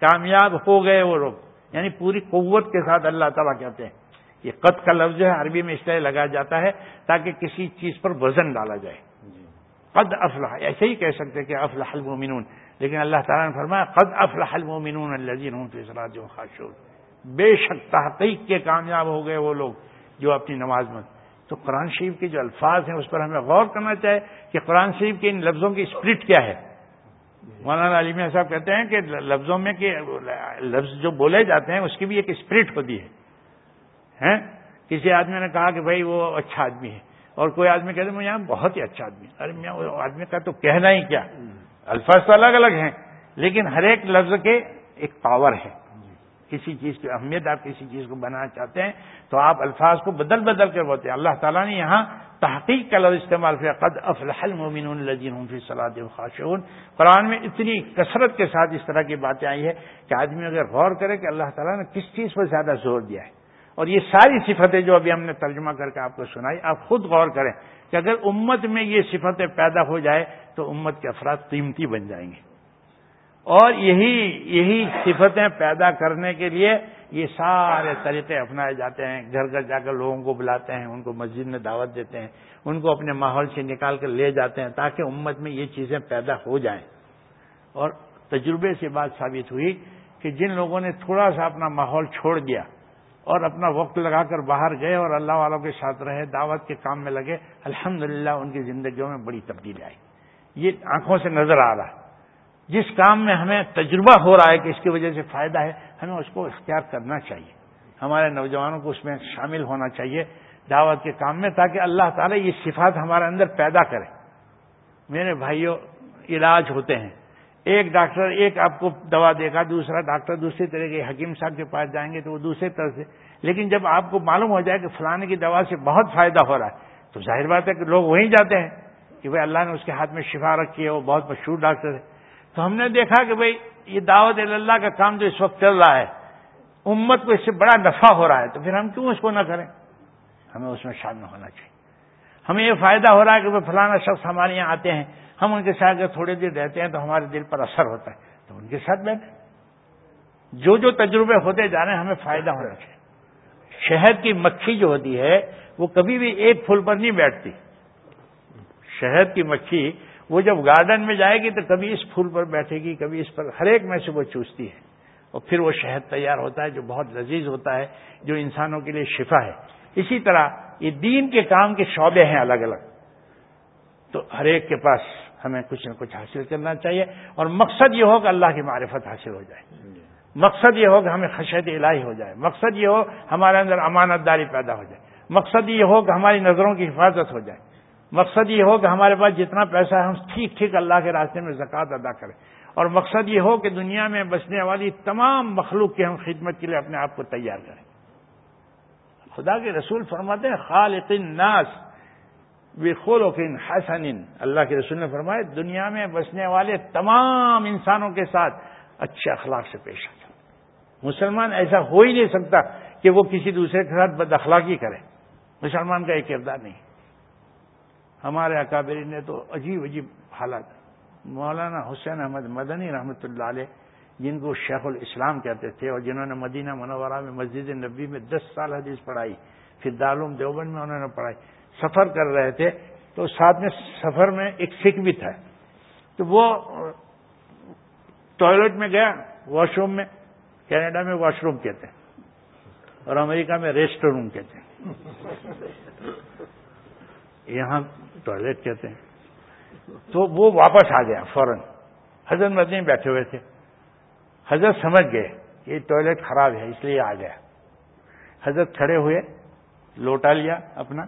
کامیاب ہو گئے وہ لوگ۔ یعنی پوری قوت کے ساتھ اللہ تعالیٰ کہتے ہیں یہ قد کا لفظ ہے عربی میں اس طرح لگایا جاتا ہے تاکہ کسی چیز پر وزن ڈالا جائے۔ قد افلاح ایسے ہی کہہ سکتے کہ افلاح المومنون۔ لیکن اللہ تعالیٰ نے فرمایا قد افلاح المومنون الذين هم في صلاتهم خاشعون۔ بے شک تحقیق کے کامیاب ہو گئے وہ لوگ جو اپنی نماز میں تو قرآن شریف کے جو الفاظ ہیں اس پر ہمیں غور کرنا چاہے کہ قرآن شریف کے ان لفظوں کی اسپرٹ کیا ہے۔ مولانا علیمیہ صاحب کہتے ہیں کہ لفظوں میں کہ لفظ جو بولے جاتے ہیں اس کی بھی ایک اسپرٹ ہوتی ہے۔ کسی آدمی نے کہا کہ بھائی وہ اچھا آدمی ہے۔ اور کوئی آدمی کہتے ہیں یہاں بہت ہی اچھا آدمی ارے میں وہ آدمی کا تو کہنا ہی کیا۔ الفاظ تو الگ الگ ہیں، لیکن ہر ایک لفظ کے ایک پاور ہے۔ کسی چیز کی اہمیت، آپ کسی چیز کو بنانا چاہتے ہیں، تو آپ الفاظ کو بدل بدل کر بولتے ہیں۔ اللہ تعالیٰ نے یہاں تحقیق کا لفظ استعمال کیا، قد افلح المومن الجین فی صلاح خاشون قرآن میں اتنی کثرت کے ساتھ اس طرح کی باتیں آئی ہے کہ آدمی اگر غور کرے کہ اللہ تعالیٰ نے کس چیز پر زیادہ زور دیا ہے۔ اور یہ ساری صفتیں جو ابھی ہم نے ترجمہ کر کے آپ کو سنائی، آپ خود غور کریں کہ اگر امت میں یہ صفتیں پیدا ہو جائے تو امت کے افراد قیمتی بن جائیں گے۔ اور یہی یہی صفتیں پیدا کرنے کے لیے یہ سارے طریقے اپنائے جاتے ہیں۔ گھر گھر جا کر لوگوں کو بلاتے ہیں، ان کو مسجد میں دعوت دیتے ہیں، ان کو اپنے ماحول سے نکال کر لے جاتے ہیں تاکہ امت میں یہ چیزیں پیدا ہو جائیں۔ اور تجربے سے بات ثابت ہوئی کہ جن لوگوں نے تھوڑا سا اپنا ماحول چھوڑ دیا اور اپنا وقت لگا کر باہر گئے اور اللہ والوں کے ساتھ رہے، دعوت کے کام میں لگے، الحمدللہ ان کی زندگیوں میں بڑی تبدیلی آئی۔ یہ آنکھوں سے نظر آ رہا ہے۔ جس کام میں ہمیں تجربہ ہو رہا ہے کہ اس کی وجہ سے فائدہ ہے، ہمیں اس کو اختیار کرنا چاہیے۔ ہمارے نوجوانوں کو اس میں شامل ہونا چاہیے دعوت کے کام میں تاکہ اللہ تعالیٰ یہ صفات ہمارے اندر پیدا کرے۔ میرے بھائیوں، علاج ہوتے ہیں۔ ایک ڈاکٹر ایک آپ کو دوا دے گا، دوسرا ڈاکٹر دوسری طرح کے حکیم صاحب کے پاس جائیں گے تو وہ دوسرے طرح سے۔ لیکن جب آپ کو معلوم ہو جائے کہ فلانے کی دوا سے بہت فائدہ ہو رہا ہے، تو ظاہر بات ہے کہ لوگ وہیں جاتے ہیں کہ بھائی اللہ نے اس کے ہاتھ میں شفا رکھی ہے، وہ بہت مشہور ڈاکٹر ہے۔ تو ہم نے دیکھا کہ بھائی یہ دعوت اللہ کا کام جو اس وقت چل رہا ہے، امت کو اس سے بڑا نفع ہو رہا ہے، تو پھر ہم کیوں اس کو نہ کریں؟ ہمیں اس میں شامل ہونا چاہیے۔ ہمیں یہ فائدہ ہو رہا ہے کہ وہ فلانا شخص ہمارے یہاں آتے ہیں، ہم ان کے ساتھ اگر تھوڑے دیر رہتے ہیں تو ہمارے دل پر اثر ہوتا ہے، تو ان کے ساتھ بیٹھے جو جو تجربے ہوتے جا رہے ہیں، ہمیں فائدہ ہونا چاہیے۔ شہد کی مکھی جو ہوتی ہے، وہ کبھی بھی ایک پھول پر نہیں بیٹھتی۔ شہد کی مکھی وہ جب گارڈن میں جائے گی تو کبھی اس پھول پر بیٹھے گی، کبھی اس پر ہر ایک میں سے وہ چوستی ہے۔ اور پھر وہ شہد تیار ہوتا ہے جو بہت لذیذ ہوتا ہے، جو انسانوں کے لیے شفا ہے۔ اسی طرح یہ دین کے کام کے شعبے ہیں الگ الگ۔ تو ہر ایک کے پاس ہمیں کچھ نہ کچھ حاصل کرنا چاہیے۔ اور مقصد یہ ہو کہ اللہ کی معرفت حاصل ہو جائے۔ مقصد یہ ہو کہ ہمیں خشیت الہی ہو جائے۔ مقصد یہ ہو ہمارے اندر امانت داری پیدا ہو جائے۔ مقصد یہ ہو کہ ہماری نظروں کی حفاظت ہو جائے۔ مقصد یہ ہو کہ ہمارے پاس جتنا پیسہ ہے ہم ٹھیک ٹھیک اللہ کے راستے میں زکوٰۃ ادا کریں۔ اور مقصد یہ ہو کہ دنیا میں بچنے والی تمام مخلوق کی ہم خدمت کے لیے اپنے آپ کو تیار کریں۔ خدا کے رسول فرماتے ہیں، خالق الناس بخلق حسن۔ اللہ کے رسول نے فرمایا، دنیا میں بسنے والے تمام انسانوں کے ساتھ اچھے اخلاق سے پیش آتا مسلمان ایسا ہو ہی نہیں سکتا کہ وہ کسی دوسرے کے ساتھ بد اخلاقی کرے۔ مسلمان کا ایک کردار نہیں۔ ہمارے اکابری نے تو عجیب عجیب حالات، مولانا حسین احمد مدنی رحمۃ اللہ علیہ، جن کو شیخ الاسلام کہتے تھے اور جنہوں نے مدینہ منورہ میں مسجد نبی میں دس سال حدیث پڑھائی، پھر دارالعلوم دیوبند میں انہوں نے پڑھائی، سفر کر رہے تھے، تو ساتھ میں سفر میں ایک سکھ بھی تھا۔ تو وہ ٹوائلٹ میں گیا، واش روم میں، کینیڈا میں واش روم کہتے ہیں اور امریکہ میں ریسٹ روم کہتے ہیں۔ یہاں ٹوائلٹ کہتے ہیں۔ تو وہ واپس آ گیا فوراً۔ حضرت مدنی بیٹھے ہوئے تھے۔ حضرت سمجھ گئے کہ یہ ٹوائلٹ خراب ہے، اس لیے آ گیا۔ حضرت کھڑے ہوئے، لوٹا لیا اپنا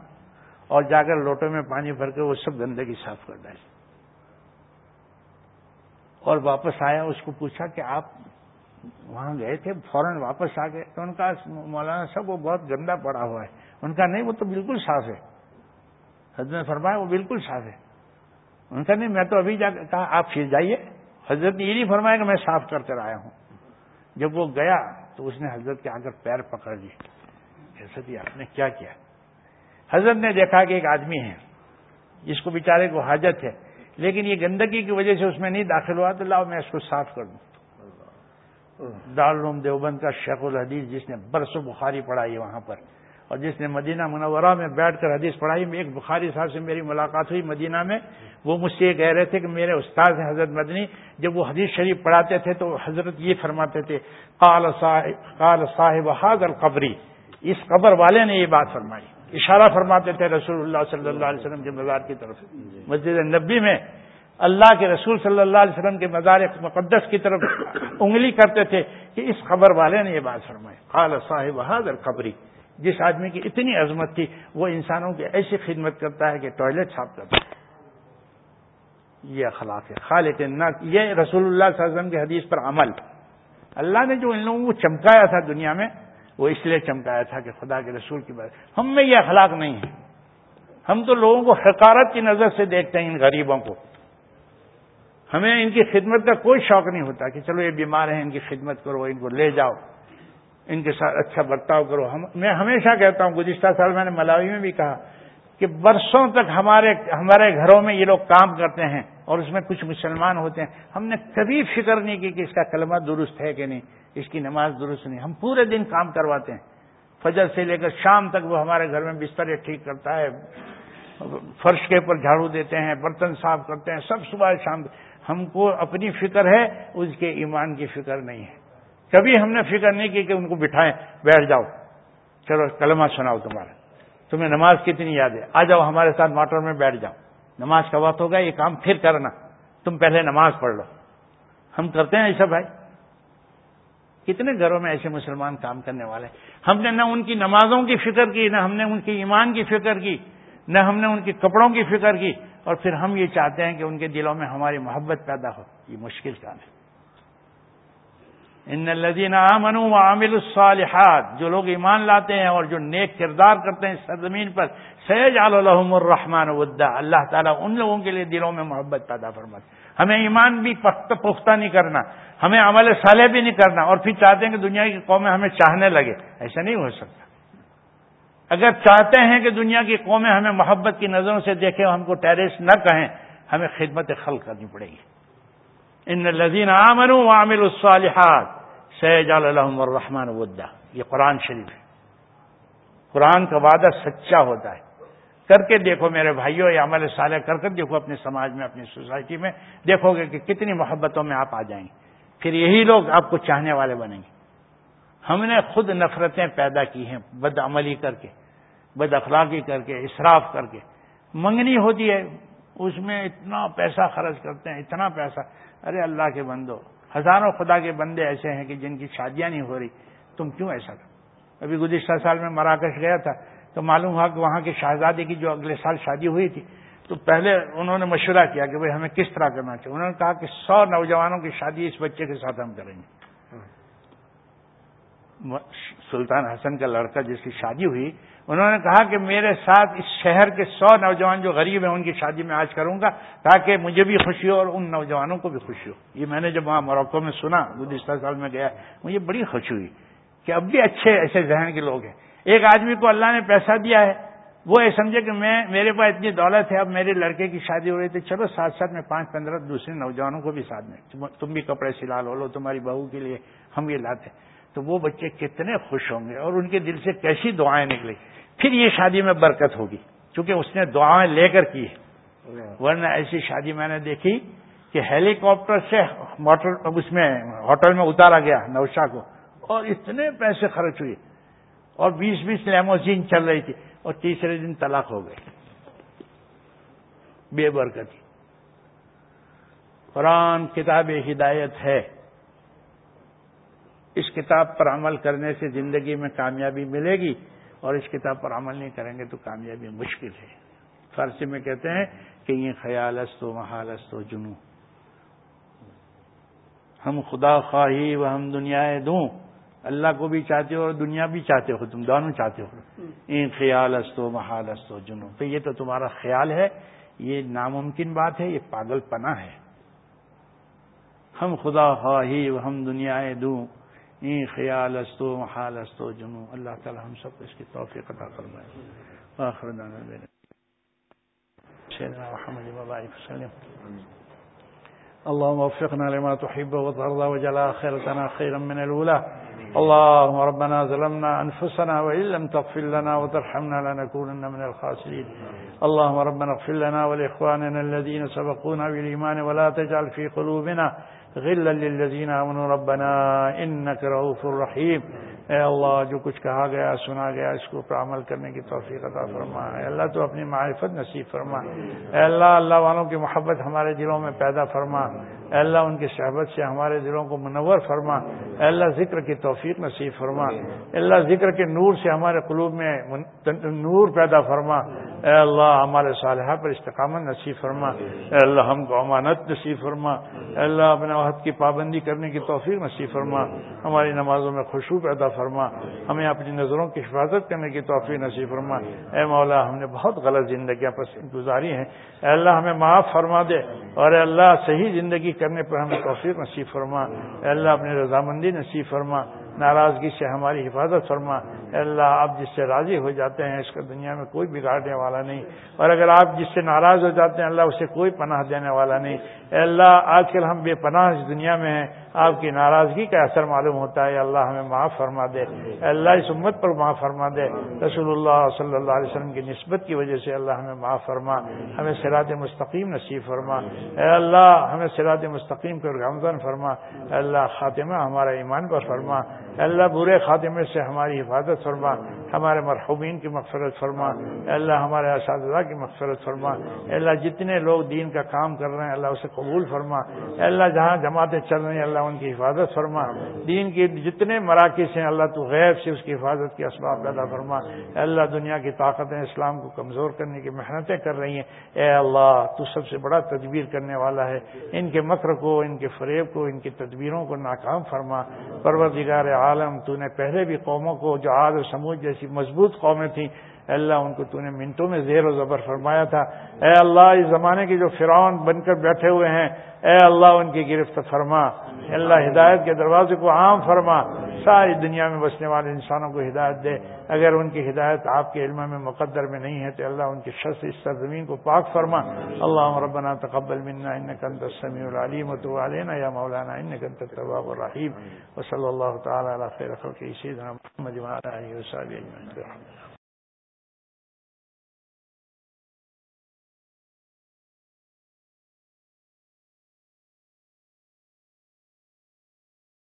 اور جا کر لوٹے میں پانی بھر کے وہ سب گندگی صاف کر ڈالی۔ اور واپس آیا، اس کو پوچھا کہ آپ وہاں گئے تھے؟ فوراً واپس آ گئے۔ تو ان کا، مولانا صاحب، وہ بہت گندا پڑا ہوا ہے۔ ان کا، نہیں، وہ تو بالکل صاف ہے۔ حضرت نے فرمایا وہ بالکل صاف ہے۔ ان کا نہیں میں تو ابھی جا کہا آپ پھر جائیے۔ حضرت نے یہ نہیں فرمایا کہ میں صاف کر کر آیا ہوں۔ جب وہ گیا تو اس نے حضرت کے آ کر پیر پکڑ لیے جیسا جی آپ نے کیا کیا؟ حضرت نے دیکھا کہ ایک آدمی ہے جس کو بیچارے کو حاجت ہے لیکن یہ گندگی کی وجہ سے اس میں نہیں داخل ہوا تو لاؤ میں اس کو صاف کر دوں۔ دارالعلوم دیوبند کا شیخ الحدیث جس نے برسوں بخاری پڑھائی وہاں پر۔ اور جس نے مدینہ منورہ میں بیٹھ کر حدیث پڑھائی میں ایک بخاری صاحب سے میری ملاقات ہوئی مدینہ میں۔ وہ مجھ سے یہ کہہ رہے تھے کہ میرے استاد ہیں حضرت مدنی، جب وہ حدیث شریف پڑھاتے تھے تو حضرت یہ فرماتے تھے، قال صاحب حاضر قبری اس قبر والے نے یہ بات فرمائی۔ اشارہ فرماتے تھے رسول اللہ صلی اللہ علیہ وسلم کے مزار کی طرف۔ مسجد نبی میں اللہ کے رسول صلی اللہ علیہ وسلم کے مزار مقدس کی طرف انگلی کرتے تھے کہ اس خبر والے نے یہ بات فرمائی۔ قال صاحب حاضر قبری جس آدمی کی اتنی عظمت تھی، وہ انسانوں کی ایسی خدمت کرتا ہے کہ ٹوائلٹ صاف کرتا ہے یہ اخلاق ہے۔ خالق نہ یہ رسول اللہ صلی اللہ علیہ وسلم کے حدیث پر عمل۔ اللہ نے جو ان لوگوں کو چمکایا تھا دنیا میں، وہ اس لیے چمکایا تھا کہ خدا کے رسول کی بات ہم میں یہ اخلاق نہیں ہے۔ ہم تو لوگوں کو حقارت کی نظر سے دیکھتے ہیں ان غریبوں کو۔ ہمیں ان کی خدمت کا کوئی شوق نہیں ہوتا کہ چلو یہ بیمار ہیں، ان کی خدمت کرو، ان کو لے جاؤ۔ ان کے ساتھ اچھا برتاؤ کرو۔ ہم میں ہمیشہ کہتا ہوں، گزشتہ سال میں نے ملاوی میں بھی کہا کہ برسوں تک ہمارے ہمارے گھروں میں یہ لوگ کام کرتے ہیں اور اس میں کچھ مسلمان ہوتے ہیں۔ ہم نے کبھی فکر نہیں کی کہ اس کا کلمہ درست ہے کہ نہیں، اس کی نماز درست نہیں۔ ہم پورے دن کام کرواتے ہیں۔ فجر سے لے کر شام تک وہ ہمارے گھر میں بستر ٹھیک کرتا ہے، فرش کے اوپر جھاڑو دیتے ہیں، برتن صاف کرتے ہیں، سب صبح شام ہم کو اپنی فکر ہے، اس کے ایمان کی فکر نہیں ہے۔ کبھی ہم نے فکر نہیں کی کہ ان کو بٹھائیں، بیٹھ جاؤ۔ چلو، کلمہ سناؤ تمہارا۔ تمہیں نماز کتنی یاد ہے؟ آ جاؤ ہمارے ساتھ موٹر میں بیٹھ جاؤ۔ نماز کا وقت ہوگا یہ کام پھر کرنا۔ تم پہلے نماز پڑھ لو۔ ہم کرتے ہیں ایسا بھائی۔ کتنے گھروں میں ایسے مسلمان کام کرنے والے ہم نے نہ ان کی نمازوں کی فکر کی، نہ ہم نے ان کی ایمان کی فکر کی، نہ ہم نے ان کے کپڑوں کی فکر کی۔ اور پھر ہم یہ چاہتے ہیں کہ ان کے دلوں میں ہماری محبت پیدا ہو۔ یہ مشکل کام ہے۔ ان الدین امن و عامل الصالحات، جو لوگ ایمان لاتے ہیں اور جو نیک کردار کرتے ہیں سرزمین پر سید الحم الرحمان ودا، اللہ تعالیٰ ان لوگوں کے لیے دلوں میں محبت پیدا فرماتے ہمیں ایمان بھی پختہ نہیں کرنا، ہمیں عمل صالح بھی نہیں کرنا، اور پھر چاہتے ہیں کہ دنیا کی قومیں ہمیں چاہنے لگے، ایسا نہیں ہو سکتا۔ اگر چاہتے ہیں کہ دنیا کی قومیں ہمیں محبت کی نظروں سے دیکھیں، ہم کو ٹیرس نہ کہیں، ہمیں خدمت خل کرنی پڑے گی۔ ان لذین عامر عامل الصالحات سید الحم الرحمان ودا. یہ قرآن شریف ہے۔ قرآن کا وعدہ سچا ہوتا ہے۔ کر کے دیکھو میرے بھائیوں یہ عمل صالح کر کر دیکھو اپنے سماج میں، اپنی سوسائٹی میں۔ دیکھو گے کہ کتنی محبتوں میں آپ آ جائیں۔ گے پھر یہی لوگ آپ کو چاہنے والے بنیں گے۔ ہم نے خود نفرتیں پیدا کی ہیں، بد عملی کر کے، بد اخلاقی کر کے اصراف کر کے۔ منگنی ہوتی ہے، اس میں اتنا پیسہ خرچ کرتے ہیں، اتنا پیسہ۔ ارے اللہ کے بندو ہزاروں خدا کے بندے ایسے ہیں کہ جن کی شادیاں نہیں ہو رہی۔ تم کیوں ایسا کر ابھی گزشتہ سال میں مراکش گیا تھا تو معلوم ہوا کہ وہاں کے شہزادے کی جو اگلے سال شادی ہوئی تھی تو پہلے انہوں نے مشورہ کیا کہ بھائی ہمیں کس طرح کرنا چاہیے؟ انہوں نے کہا کہ سو نوجوانوں کی شادی اس بچے کے ساتھ ہم کریں گے۔ سلطان حسن کا لڑکا جس کی شادی ہوئی انہوں نے کہا کہ میرے ساتھ اس شہر کے سو نوجوان جو غریب ہیں، ان کی شادی میں آج کروں گا تاکہ مجھے بھی خوشی ہو اور ان نوجوانوں کو بھی خوشی ہو۔ یہ میں نے جب وہاں موروکو میں سنا، گزشتہ سال میں گیا، مجھے بڑی خوشی ہوئی کہ اب بھی اچھے ایسے ذہن کے لوگ ہیں۔ ایک آدمی کو اللہ نے پیسہ دیا ہے، وہ یہ سمجھے کہ میں، میرے پاس اتنی دولت ہے، اب میرے لڑکے کی شادی ہو رہی تھی، چلو ساتھ ساتھ میں پانچ پندرہ دوسرے نوجوانوں کو بھی ساتھ میں تم بھی کپڑے سلا لو لو تمہاری بہو کے لیے ہم یہ لاتے ہیں۔ تو وہ بچے کتنے خوش ہوں گے اور ان کے دل سے کیسی دعائیں نکلیں۔ پھر یہ شادی میں برکت ہوگی کیونکہ اس نے دعائیں لے کر کی ہے ورنہ ایسی شادی میں نے دیکھی کہ ہیلی کاپٹر سے موٹر اس میں ہوٹل میں اتارا گیا نوشا کو اور اتنے پیسے خرچ ہوئے اور بیس بیس لیموزین چل رہی تھی اور تیسرے دن طلاق ہو گئے۔ بے برکتی۔ قرآن کتاب ہدایت ہے۔ اس کتاب پر عمل کرنے سے زندگی میں کامیابی ملے گی اور اس کتاب پر عمل نہیں کریں گے تو کامیابی مشکل ہے۔ فارسی میں کہتے ہیں کہ یہ خیال است و محال است و جنو ہم خدا خواہی و ہم دنیا دوں۔ اللہ کو بھی چاہتے ہو اور دنیا بھی چاہتے ہو، تم دونوں چاہتے ہو۔ این خیال است و محال است و جنو تو یہ تو تمہارا خیال ہے، یہ ناممکن بات ہے، یہ پاگل پنا ہے۔ ہم خدا خواہی و ہم دنیا دوں۔ این خیال است و محال است و جنو اللہ تعالی ہم سب کو اس کی توفیق عطا فرمائے. آخر دانا میرے سيدنا محمد وسلم. اللهم وفقنا لما تحب وترضى وجل آخرتنا خيرا من الأولى. اللهم ربنا ظلمنا أنفسنا وإن لم تغفر لنا وترحمنا لنكونن من الخاسرين اللهم ربنا اغفر لنا ولإخواننا الذين سبقونا بالإيمان ولا تجعل في قلوبنا غلا للذین آمنوا ربنا إنك رؤوف الرحیم اے اللہ، جو کچھ کہا گیا، سنا گیا، اس کو پر عمل کرنے کی توفیق عطا فرما۔ اے اللہ، تو اپنی معرفت نصیب فرما۔ اے اللہ اللہ والوں کی محبت ہمارے دلوں میں پیدا فرما۔ اے اللہ ان کی صحبت سے ہمارے دلوں کو منور فرما۔ اے اللہ ذکر کی توفیق نصیب فرما۔ اے اللہ ذکر کے نور سے ہمارے قلوب میں نور پیدا فرما۔ اے اللہ ہمارے صالحہ پر استقامت نصیب فرما۔ اے اللہ ہم کو امانت نصیب فرما۔ اے اللہ اپنے عہد کی پابندی کرنے کی توفیق نصیب فرما۔ ہماری نمازوں میں خوشبو پیدا فرما۔ ہمیں اپنی نظروں کی حفاظت کرنے کی توفیق نصیب فرما۔ اے مولا ہم نے بہت غلط زندگیاں گزاری ہیں۔ اے اللہ ہمیں معاف فرما دے اور اے اللہ صحیح زندگی کرنے پر ہمیں توفیق نصیب فرما۔ اے اللہ اپنی رضامندی نصیب فرما۔ ناراضگی سے ہماری حفاظت فرما۔ اے اللہ آپ جس سے راضی ہو جاتے ہیں اس کا دنیا میں کوئی بگاڑنے والا نہیں۔ اور اگر آپ جس سے ناراض ہو جاتے ہیں اللہ اسے کوئی پناہ دینے والا نہیں۔ اے اللہ آج کل ہم بے پناہ اس دنیا میں ہیں۔ آپ کی ناراضگی کا اثر معلوم ہوتا ہے۔ اللہ ہمیں معاف فرما دے۔ اللہ، اس امت پر معاف فرما دے۔ رسول اللہ صلی اللہ علیہ وسلم کی نسبت کی وجہ سے اللہ ہمیں معاف فرما۔ ہمیں سرات مستقیم نصیب فرما۔ اے اللہ، ہمیں سرات مستقیم کو رمضان فرما۔ اے اللہ، خاتمہ ہمارا ایمان پر فرما۔ اللہ برے خاتمے سے ہماری حفاظت فرما، ہمارے مرحومین کی مغفرت فرما، اللہ ہمارے اساتذہ کی مغفرت فرما، اللہ جتنے لوگ دین کا کام کر رہے ہیں، اللہ اسے قبول فرما، اللہ جہاں جماعتیں چل رہی ہیں، اللہ ان کی حفاظت فرما، دین کے جتنے مراکز ہیں، اللہ تو غیب سے اس کی حفاظت کی اسباب پیدا فرما، اللہ دنیا کی طاقتیں اسلام کو کمزور کرنے کی محنتیں کر رہی ہیں۔ اے اللہ، تو سب سے بڑا تدبیر کرنے والا ہے۔ ان کے مکر کو، ان کے فریب کو، ان کی تدبیروں کو ناکام فرما۔ پروردگار عالم، تو نے پہلے بھی قوموں کو جو عاد و سمود جیسی مضبوط قومیں تھیں اے اللہ ان کو تو نے منٹوں میں زیر و زبر فرمایا تھا۔ اے اللہ، اس زمانے کے جو فرعون بن کر بیٹھے ہوئے ہیں، اے اللہ، ان کی گرفت فرما۔ اے اللہ، ہدایت کے دروازے کو عام فرما۔ ساری دنیا میں بسنے والے انسانوں کو ہدایت دے۔ اگر ان کی ہدایت آپ کے علم میں مقدر میں نہیں ہے، تو اللہ، ان کی شخص اس سرزمین کو پاک فرما۔ اللہ ربنا تقبل منا انك انت السميع العليم وتب علينا يا مولانا انك انت التواب الرحيم وصلى الله تعالى على خير خلقه سيدنا محمد وعلى اله وصحبه اجمعين